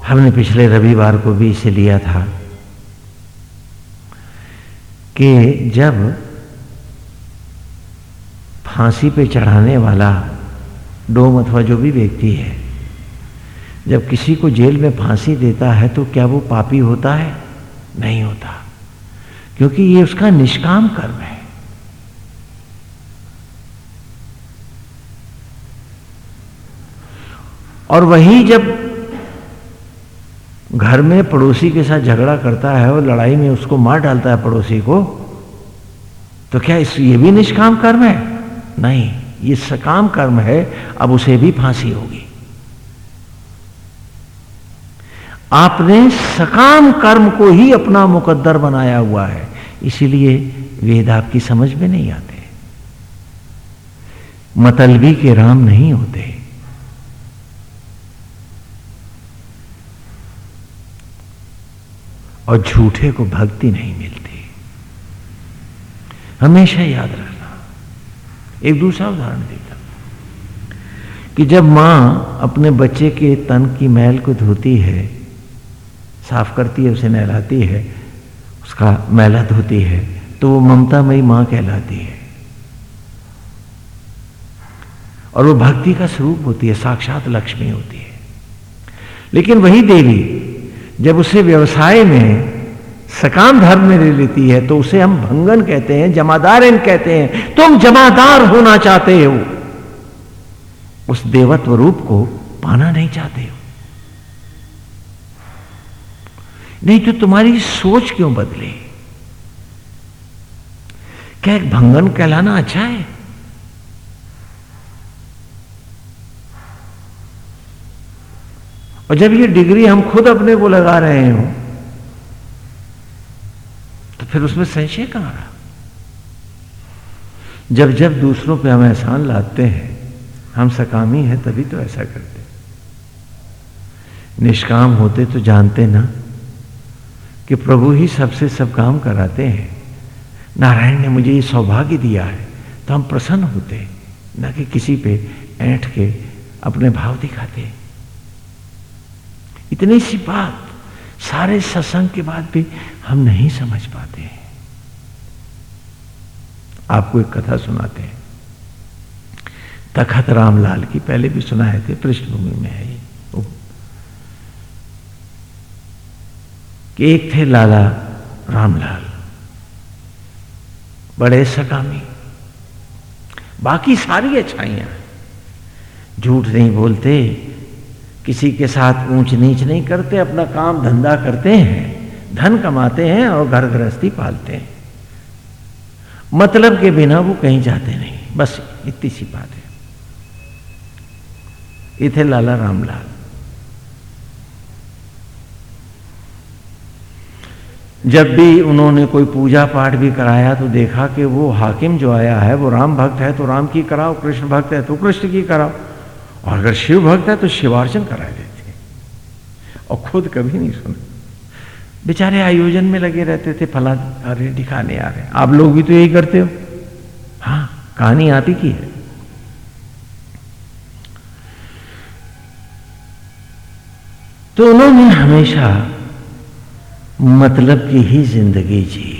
हमने पिछले रविवार को भी इसे लिया था कि जब फांसी पे चढ़ाने वाला डोम अथवा जो भी व्यक्ति है जब किसी को जेल में फांसी देता है तो क्या वो पापी होता है? नहीं होता। क्योंकि ये उसका निष्काम कर्म है। और वही जब घर में पड़ोसी के साथ झगड़ा करता है और लड़ाई में उसको मार डालता है पड़ोसी को तो क्या इस ये भी निष्काम कर्म है? नहीं, ये सकाम कर्म है, अब उसे भी फांसी होगी। आपने सकाम कर्म को ही अपना मुकद्दर बनाया हुआ है। इसीलिए वेद आपकी समझ में नहीं आते। मतलबी के राम नहीं होते। और झूठे को भक्ति नहीं मिलती। हमेशा याद रखना एक दूसरा उदाहरण देता कि जब माँ अपने बच्चे के तन की मैल को धोती है साफ़ करती है, उसे नहलाती है, उसका मैला धोती है तो वो ममतामयी माँ कहलाती है। और वो भक्ति का स्वरूप होती है, साक्षात लक्ष्मी होती है। लेकिन वही देवी, जब उसे व्यवसाय में, सकाम धर्म में ले लेती है तो उसे हम भंगन कहते हैं जमादार कहते हैं, तुम जमादार होना चाहते हो। उस देवत्व रूप को पाना नहीं चाहते हो। नहीं तो तुम्हारी सोच क्यों बदले? क्या एक भंगन कहलाना अच्छा है? और जब ये डिग्री हम खुद अपने को लगा रहे हो तो फिर उसमें संशय कहाँ रहा? जब जब दूसरों पे हम एहसान लाते हैं, हम सकामी हैं तभी तो ऐसा करते। निष्काम होते तो जानते ना। कि प्रभु ही सबसे सब काम कराते हैं। नारायण ने मुझे ये सौभाग्य दिया है तो हम प्रसन्न होते ना कि किसी पे ऐठ के अपने भाव दिखाते इतनी सी बात, सारे सत्संग के बाद भी हम नहीं समझ पाते हैं। आपको एक कथा सुनाते हैं। तखत रामलाल की, पहले भी सुनाए थे, पृष्ठभूमि में है कि एक थे लाला रामलाल। बड़े सकामी। बाकी सारी अच्छाइयाँ झूठ नहीं बोलते, किसी के साथ ऊंच नीच नहीं करते, अपना काम धंधा करते हैं, धन कमाते हैं और घर गृहस्थी पालते हैं। मतलब के बिना वो कहीं जाते नहीं, बस इतनी सी बात है। ये थे लाला रामलाल। जब भी उन्होंने कोई पूजा पाठ भी कराया तो देखा कि वो हाकिम जो आया है, वो राम भक्त है तो राम की कराओ, कृष्ण भक्त है तो कृष्ण की कराओ। और अगर शिव भक्त है तो शिवार्चन करा देते और खुद कभी नहीं सुने। बेचारे आयोजन में लगे रहते थे, फला, अरे दिखाने आ रहे आप लोग भी तो यही करते हो। हाँ कहानी आती की है। तो उन्होंने हमेशा मतलब की ही ज़िंदगी जी।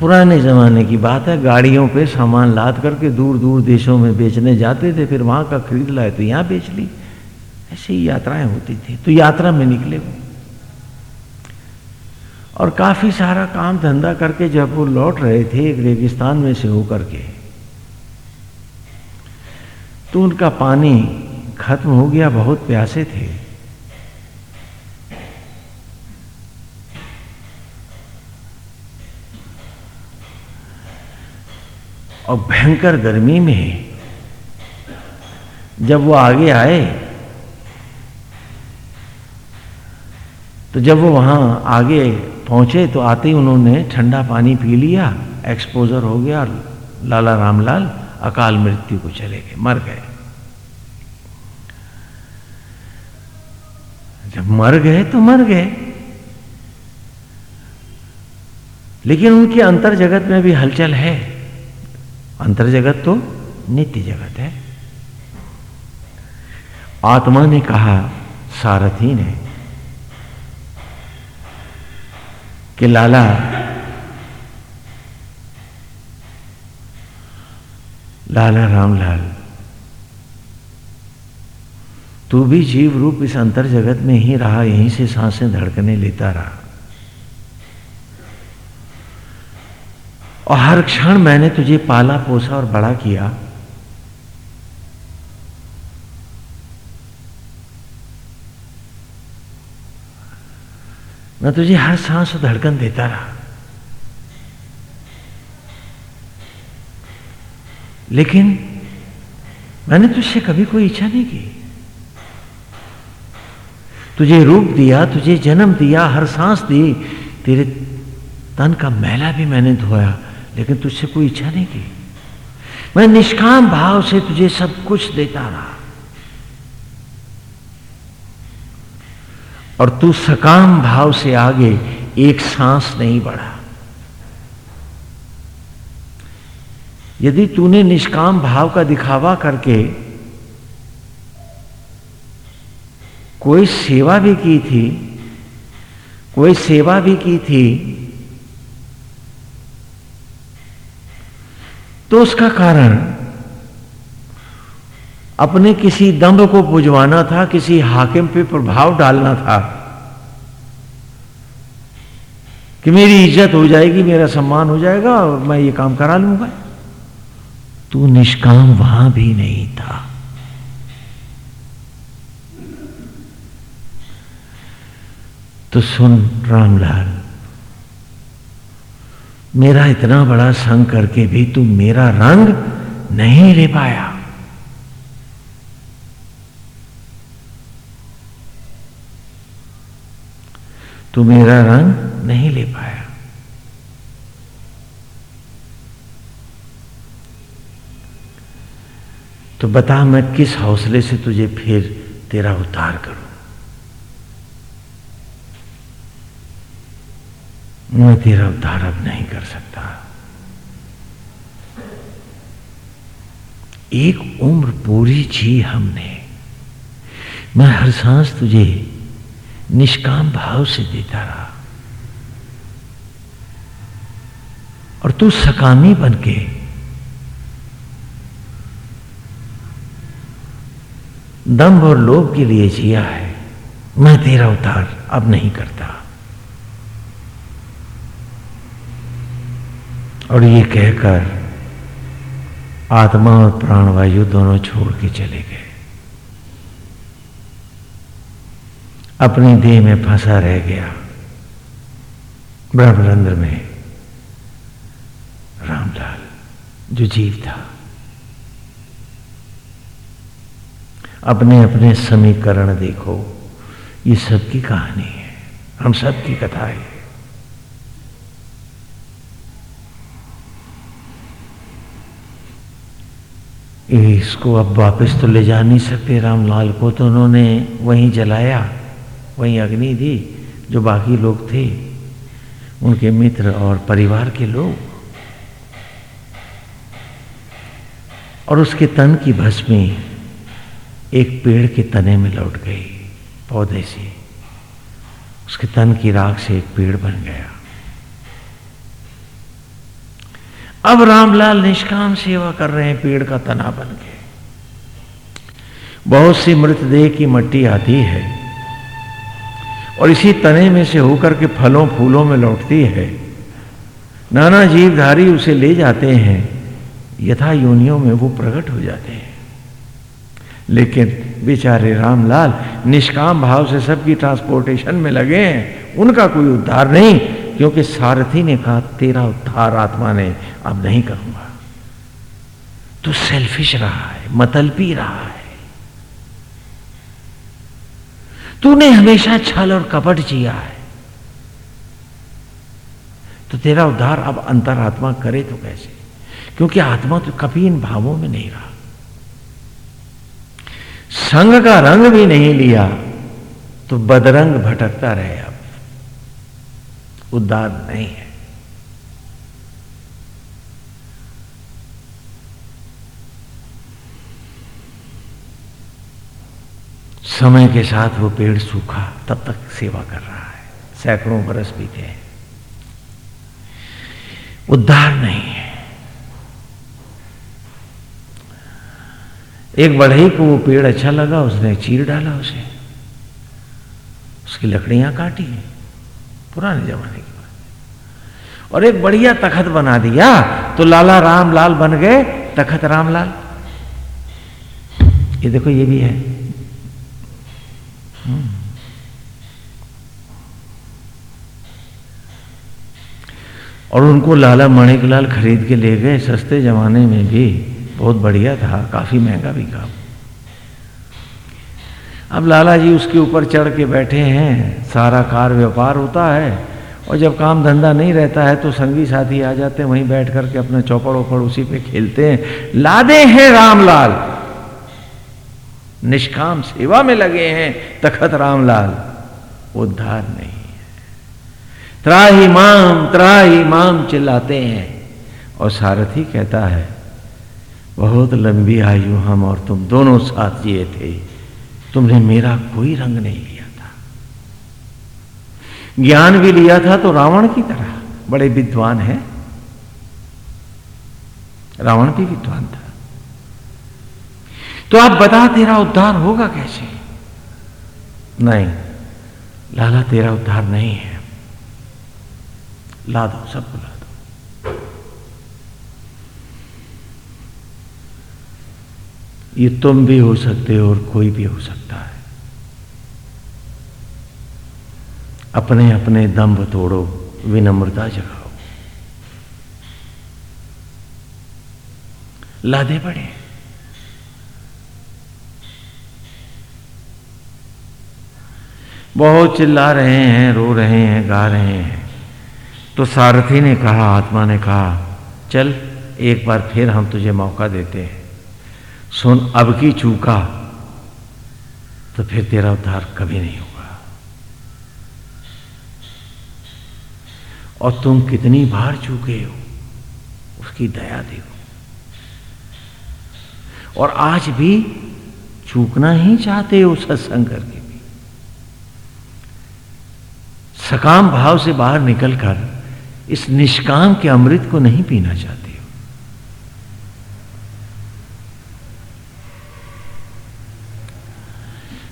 पुराने ज़माने की बात है, गाड़ियों पे सामान लाद करके दूर दूर देशों में बेचने जाते थे, फिर वहाँ का खरीद लाए तो यहाँ बेच ली। ऐसी ही यात्राएँ होती थी तो यात्रा में निकले वो। और काफ़ी सारा काम धंधा करके जब वो लौट रहे थे, एक रेगिस्तान में से होकर के। तो उनका पानी खत्म हो गया, बहुत प्यासे थे। और भयंकर गर्मी में जब वो आगे आए तो जब वो वहाँ आगे पहुँचे तो आते ही उन्होंने ठंडा पानी पी लिया, एक्सपोजर हो गया लाला रामलाल अकाल मृत्यु को चले गए, मर गए। जब मर गए तो मर गए। लेकिन उनकी अंतर जगत में भी हलचल है। अंतर जगत तो नित्य जगत है। आत्मा ने कहा, सारथी ने, कि लाला लाला रामलाल तू भी जीव रूप इस अंतर जगत में ही रहा, यहीं से साँसें धड़कने लेता रहा। और हर क्षण मैंने तुझे पाला, पोसा और बड़ा किया। मैं तुझे हर सांस धड़कन देता रहा। लेकिन मैंने तुझसे कभी कोई इच्छा नहीं की। तुझे रूप दिया, तुझे जन्म दिया, हर सांस दी, तेरे तन का मैला भी मैंने धोया, लेकिन तुझसे कोई इच्छा नहीं की। मैं निष्काम भाव से तुझे सब कुछ देता रहा। और तू सकाम भाव से आगे एक सांस नहीं बढ़ा। यदि तूने निष्काम भाव का दिखावा करके कोई सेवा भी की थी, कोई सेवा भी की थी तो उसका कारण अपने किसी दम्भ को पुजवाना था, किसी हाकिम पे प्रभाव डालना था कि मेरी इज़्ज़त हो जाएगी, मेरा सम्मान हो जाएगा और मैं ये काम करा लूँगा। तू निष्काम वहाँ भी नहीं था। तो सुन रामलाल, मेरा इतना बड़ा संग करके भी तू मेरा रंग नहीं ले पाया। तू मेरा रंग नहीं ले पाया। तो बता मैं किस हौसले से तुझे फिर तेरा उद्धार करूँ? मैं तेरा उद्धार अब नहीं कर सकता। एक उम्र पूरी जी हमने। मैं हर सांस तुझे निष्काम भाव से देता रहा। और तू सकामी बन के दम्भ और लोभ के लिए जिया है। मैं तेरा उद्धार अब नहीं करता। और ये कहकर आत्मा और प्राणवायु दोनों छोड़ के चले गए। अपनी देह में फंसा रह गया ब्रह्मरंद्र में रामलाल, जो जीव था। अपने अपने समीकरण देखो। ये सबकी कहानी है। हम सबकी कथा है। इसको अब वापस तो ले जा नहीं सकते, रामलाल को तो उन्होंने वहीं जलाया, वहीं अग्नि दी, जो बाकी लोग थे, उनके मित्र और परिवार के लोग। और उसके तन की भस्मी एक पेड़ के तने में लौट गई, पौधे से। उसके तन की राख से एक पेड़ बन गया। अब रामलाल निष्काम सेवा कर रहे हैं, पेड़ का तना बन के। बहुत सी मृतदेह की मट्टी आती है और इसी तने में से होकर के फलों फूलों में लौटती है। नाना जीवधारी उसे ले जाते हैं, यथा योनियों में वो प्रकट हो जाते हैं। लेकिन बेचारे रामलाल निष्काम भाव से सबकी ट्रांसपोर्टेशन में लगे हैं, उनका कोई उद्धार नहीं क्योंकि सारथी ने कहा, तेरा उद्धार आत्मा ने अब नहीं करूँगा। तो सेल्फिश रहा है, मतलबी रहा है। तूने हमेशा छल और कपट जिया है। तो तेरा उद्धार अब अंतरात्मा करे तो कैसे? क्योंकि आत्मा तो कभी इन भावों में नहीं रहा। संग का रंग भी नहीं लिया तो बदरंग भटकता रहे अब। उद्धार नहीं है। समय के साथ वो पेड़ सूखा, तब तक सेवा कर रहा है। सैकड़ों बरस बीते उद्धार नहीं है। एक बढ़ई को वो पेड़ अच्छा लगा, उसने चीर डाला उसे। उसकी लकड़ियाँ काटी पुराने जमाने और एक बढ़िया तखत बना दिया। तो लाला राम लाल बन गए तखत राम लाल ये देखो, ये भी है। हम्म। और उनको लाला मणिकलाल खरीद के ले गए सस्ते जमाने में भी। बहुत बढ़िया था, काफ़ी महँगा भी काम अब लाला जी उसके ऊपर चढ़ के बैठे हैं। सारा कार व्यापार होता है। और जब काम धंधा नहीं रहता है तो संगी साथी आ जाते हैं, वहीं बैठ करके अपना चौपड़ ओपड़ उसी पे खेलते हैं। लादे हैं रामलाल। निष्काम सेवा में लगे हैं, तखत रामलाल। उद्धार नहीं है। त्राही माम त्राही माम चिल्लाते हैं। और सारथी कहता है, बहुत लंबी आयु हम और तुम दोनों साथ जिए थे। तुमने मेरा कोई रंग नहीं लिया। ज्ञान भी लिया था तो रावण की तरह। बड़े विद्वान है। रावण भी विद्वान था। तो आप बता, तेरा उद्धार होगा कैसे? नहीं, लाला, तेरा उद्धार नहीं है। ला दो, सबको ला दो। ये तुम भी हो सकते हो और कोई भी हो सकता है। अपने अपने दंभ तोड़ो, विनम्रता जगाओ। लादे पड़े। बहुत चिल्ला रहे हैं, रो रहे हैं, गा रहे हैं। तो सारथी ने कहा, आत्मा ने कहा, चल, एक बार फिर हम तुझे मौका देते हैं। सुन, अब की चूका तो फिर तेरा उद्धार कभी नहीं होगा। और तुम कितनी बार चूके हो, उसकी दया देखो। और आज भी चूकना ही चाहते हो सत्संग करके भी। सकाम भाव से बाहर निकलकर इस निष्काम के अमृत को नहीं पीना चाहते हो।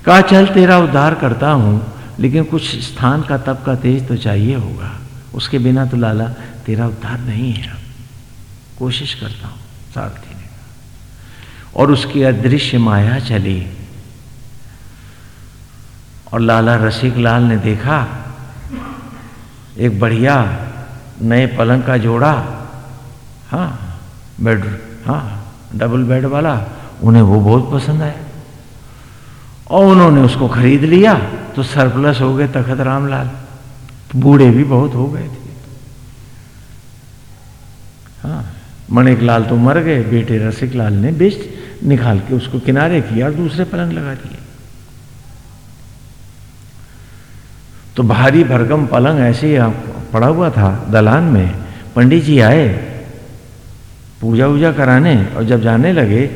कहा, चल तेरा उद्धार करता हूँ, लेकिन कुछ स्थान का तप का तेज तो चाहिए होगा। उसके बिना तो लाला, तेरा उद्धार नहीं है। कोशिश करता हूँ सारथी ने और उसकी अदृश्य माया चली। और लाला रसिक लाल ने देखा, एक बढ़िया नए पलंग का जोड़ा हाँ बेड हाँ डबल बेड वाला, उन्हें वो बहुत पसंद आया। और उन्होंने उसको खरीद लिया तो सरप्लस हो गए तखत रामलाल। बूढ़े भी बहुत हो गए थे। हाँ मणिक लाल तो मर गए, बेटे रसिक लाल ने बेच, निकाल के उसको किनारे किया और दूसरे पलंग लगा दिए। तो भारी भरगम पलंग ऐसे ही पड़ा हुआ था दलान में। पंडित जी आए पूजा वूजा कराने और जब जाने लगे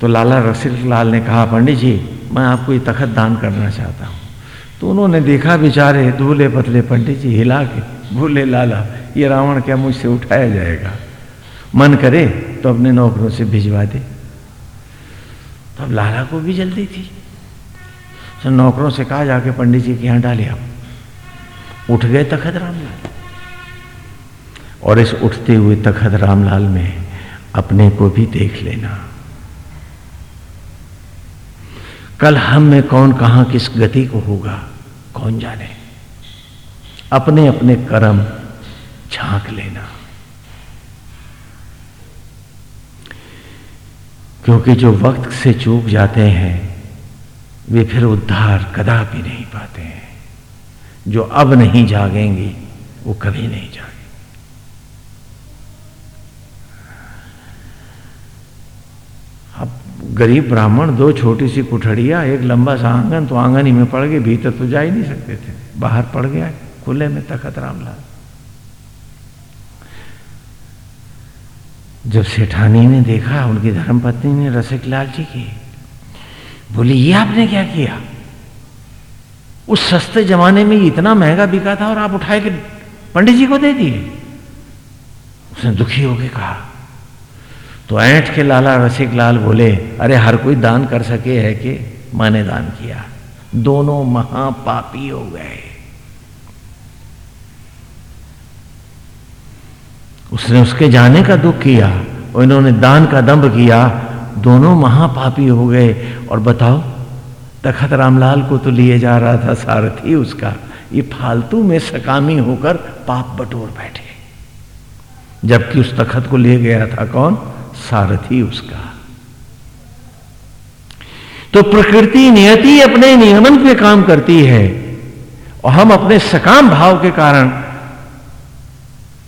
तो लाला रसिक लाल ने कहा, पंडित जी, मैं आपको ये तखत दान करना चाहता हूँ। तो उन्होंने देखा बेचारे दूल्हे पतले पंडित जी हिला के, भूले लाला, ये रावण क्या मुझसे उठाया जाएगा? मन करे तो अपने नौकरों से भिजवा दे। तो अब लाला को भी जल्दी थी। तो नौकरों से कहा, जाके पंडित जी के यहाँ डाले आप। उठ गए तखत रामलाल। और इस उठते हुए तखत रामलाल में अपने को भी देख लेना। कल हम में कौन कहाँ किस गति को होगा, कौन जाने। अपने अपने कर्म झाँक लेना। क्योंकि जो वक्त से चूक जाते हैं, वे फिर उद्धार कदापि नहीं पाते हैं। जो अब नहीं जागेंगे, वो कभी नहीं जागे अब गरीब ब्राह्मण, दो छोटी सी कुठड़िया, एक लंबा सा आँगन तो आँगन ही में पड़ गए भीतर तो जा ही नहीं सकते थे। बाहर पड़ गया खुले में तखत रामलाल। जब सेठानी ने देखा, उनकी धर्मपत्नी ने रसिक लाल जी की, बोली, ये आपने क्या किया? उस सस्ते जमाने में इतना महँगा बिका था और आप उठाए के पंडित जी को दे दिए? उसने दुखी होकर कहा तो ऐठ के लाला रसिक लाल बोले, अरे, हर कोई दान कर सके है कि माने दान किया? दोनों महापापी हो गए. उसने उसके जाने का दुख किया और इन्होंने दान का दंभ किया। दोनों महापापी हो गए। और बताओ, तखत रामलाल को तो लिए जा रहा था सारथी उसका। ये फालतू में सकामी होकर पाप बटोर बैठे। जबकि उस तखत को ले गया था कौन? सारथी उसका। तो प्रकृति नियति अपने नियमन पे काम करती है और हम अपने सकाम भाव के कारण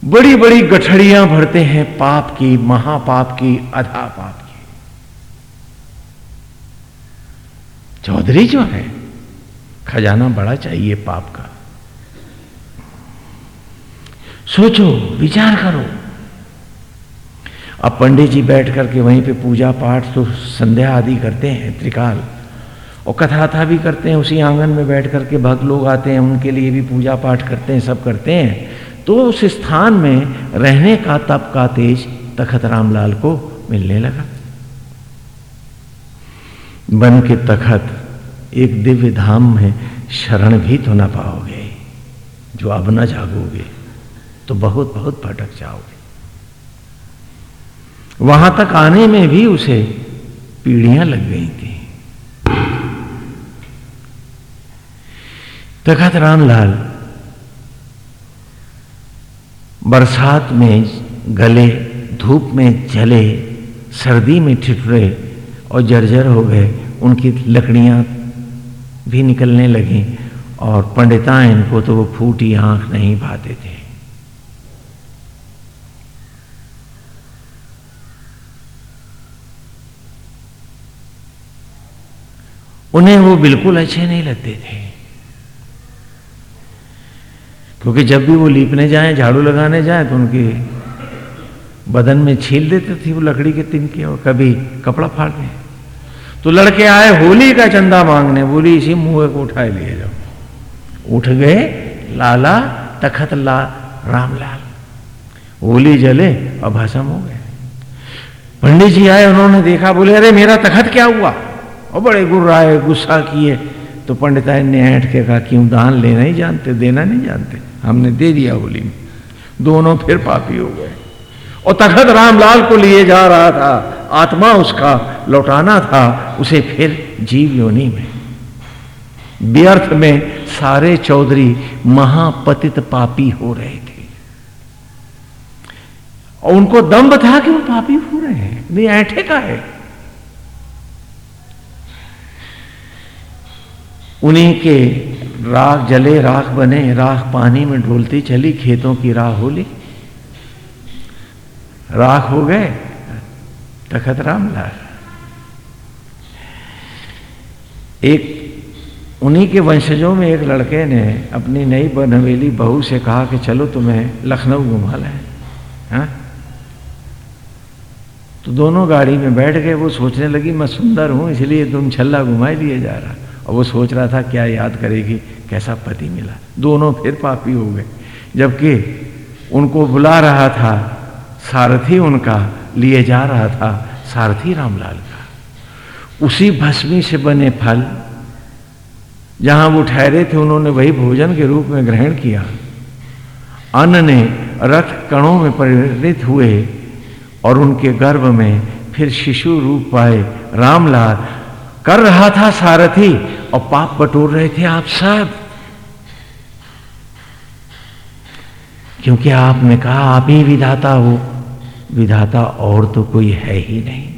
बड़ी बड़ी गठड़ियाँ भरते हैं पाप की, महापाप की अधा पाप की। चौधरी जो है, खजाना बड़ा चाहिए पाप का। सोचो, विचार करो। अब पंडित जी बैठ करके वहीं पे पूजा पाठ तो संध्या आदि करते हैं, त्रिकाल। और कथा था भी करते हैं, उसी आँगन में बैठ करके भक्त लोग आते हैं, उनके लिए भी पूजा पाठ करते हैं, सब करते हैं। तो उस स्थान में रहने का तप का तेज तखत रामलाल को मिलने लगा। बन के तखत एक दिव्य धाम में शरण भी तो ना पाओगे, जो अब न जागोगे तो बहुत बहुत भटक जाओगे। वहाँ तक आने में भी उसे पीढ़ियाँ लग गई थी। तखत रामलाल, बरसात में गले, धूप में जले, सर्दी में ठिठुरे और जर्जर हो गए, उनकी लकड़ियाँ भी निकलने लगी और पंडिता इनको तो वो फूटी आँख नहीं भाते थे। उन्हें वो बिल्कुल अच्छे नहीं लगते थे। क्योंकि जब भी वो लीपने जाए, झाड़ू लगाने जाए तो उनके बदन में छील देते थे वो लकड़ी के तिनके और कभी कपड़ा फाड़ दें। तो लड़के आए होली का चंदा मांगने, बोली, इसी मुँह को उठाए लिए जाओ। उठ गए लाला तखत ला रामलाल। होली जले और भसम हो गए। पंडित जी आए, उन्होंने देखा, बोले, अरे मेरा तखत क्या हुआ? और बड़े गुर्राए गुस्सा किए। तो पंडिताइन ने ऐठ के कहा, क्यों दान लेना ही जानते, देना नहीं जानते? हमने दे दिया होली में दोनों फिर पापी हो गए। और तखत रामलाल को लिए जा रहा था। आत्मा उसका लौटाना था, उसे फिर जीव योनि में। व्यर्थ में सारे चौधरी महापतित पापी हो रहे थे। और उनको दम्भ था कि वो पापी हो रहे हैं। नहीं, ऐठे का है। उन्हीं के राख जले, राख बने, राख पानी में ढोलती चली, खेतों की राह होली। राख हो गए, तखत राम रामलाल। एक, उन्हीं के वंशजों में एक लड़के ने अपनी नई बनवेली बहू से कहा कि चलो तुम्हें लखनऊ घुमा लें। हाँ? तो दोनों गाड़ी में बैठ गए, वो सोचने लगी, मैं सुंदर हूँ, इसलिए तुम छल्ला घुमाए लिए जा रहा और वो सोच रहा था, क्या याद करेगी, कैसा पति मिला। दोनों फिर पापी हो गए, जबकि उनको बुला रहा था, सारथी उनका लिए जा रहा था, सारथी रामलाल का। उसी भस्मी से बने फल, जहाँ वो ठहरे थे, उन्होंने वही भोजन के रूप में ग्रहण किया। अन्न ने रथ कणों में परिणित हुए और उनके गर्भ में फिर शिशु रूप पाए रामलाल। कर रहा था सारथी, और पाप बटोर रहे थे आप सब। क्योंकि आपने कहा, आप ही विधाता हो। विधाता और तो कोई है ही नहीं।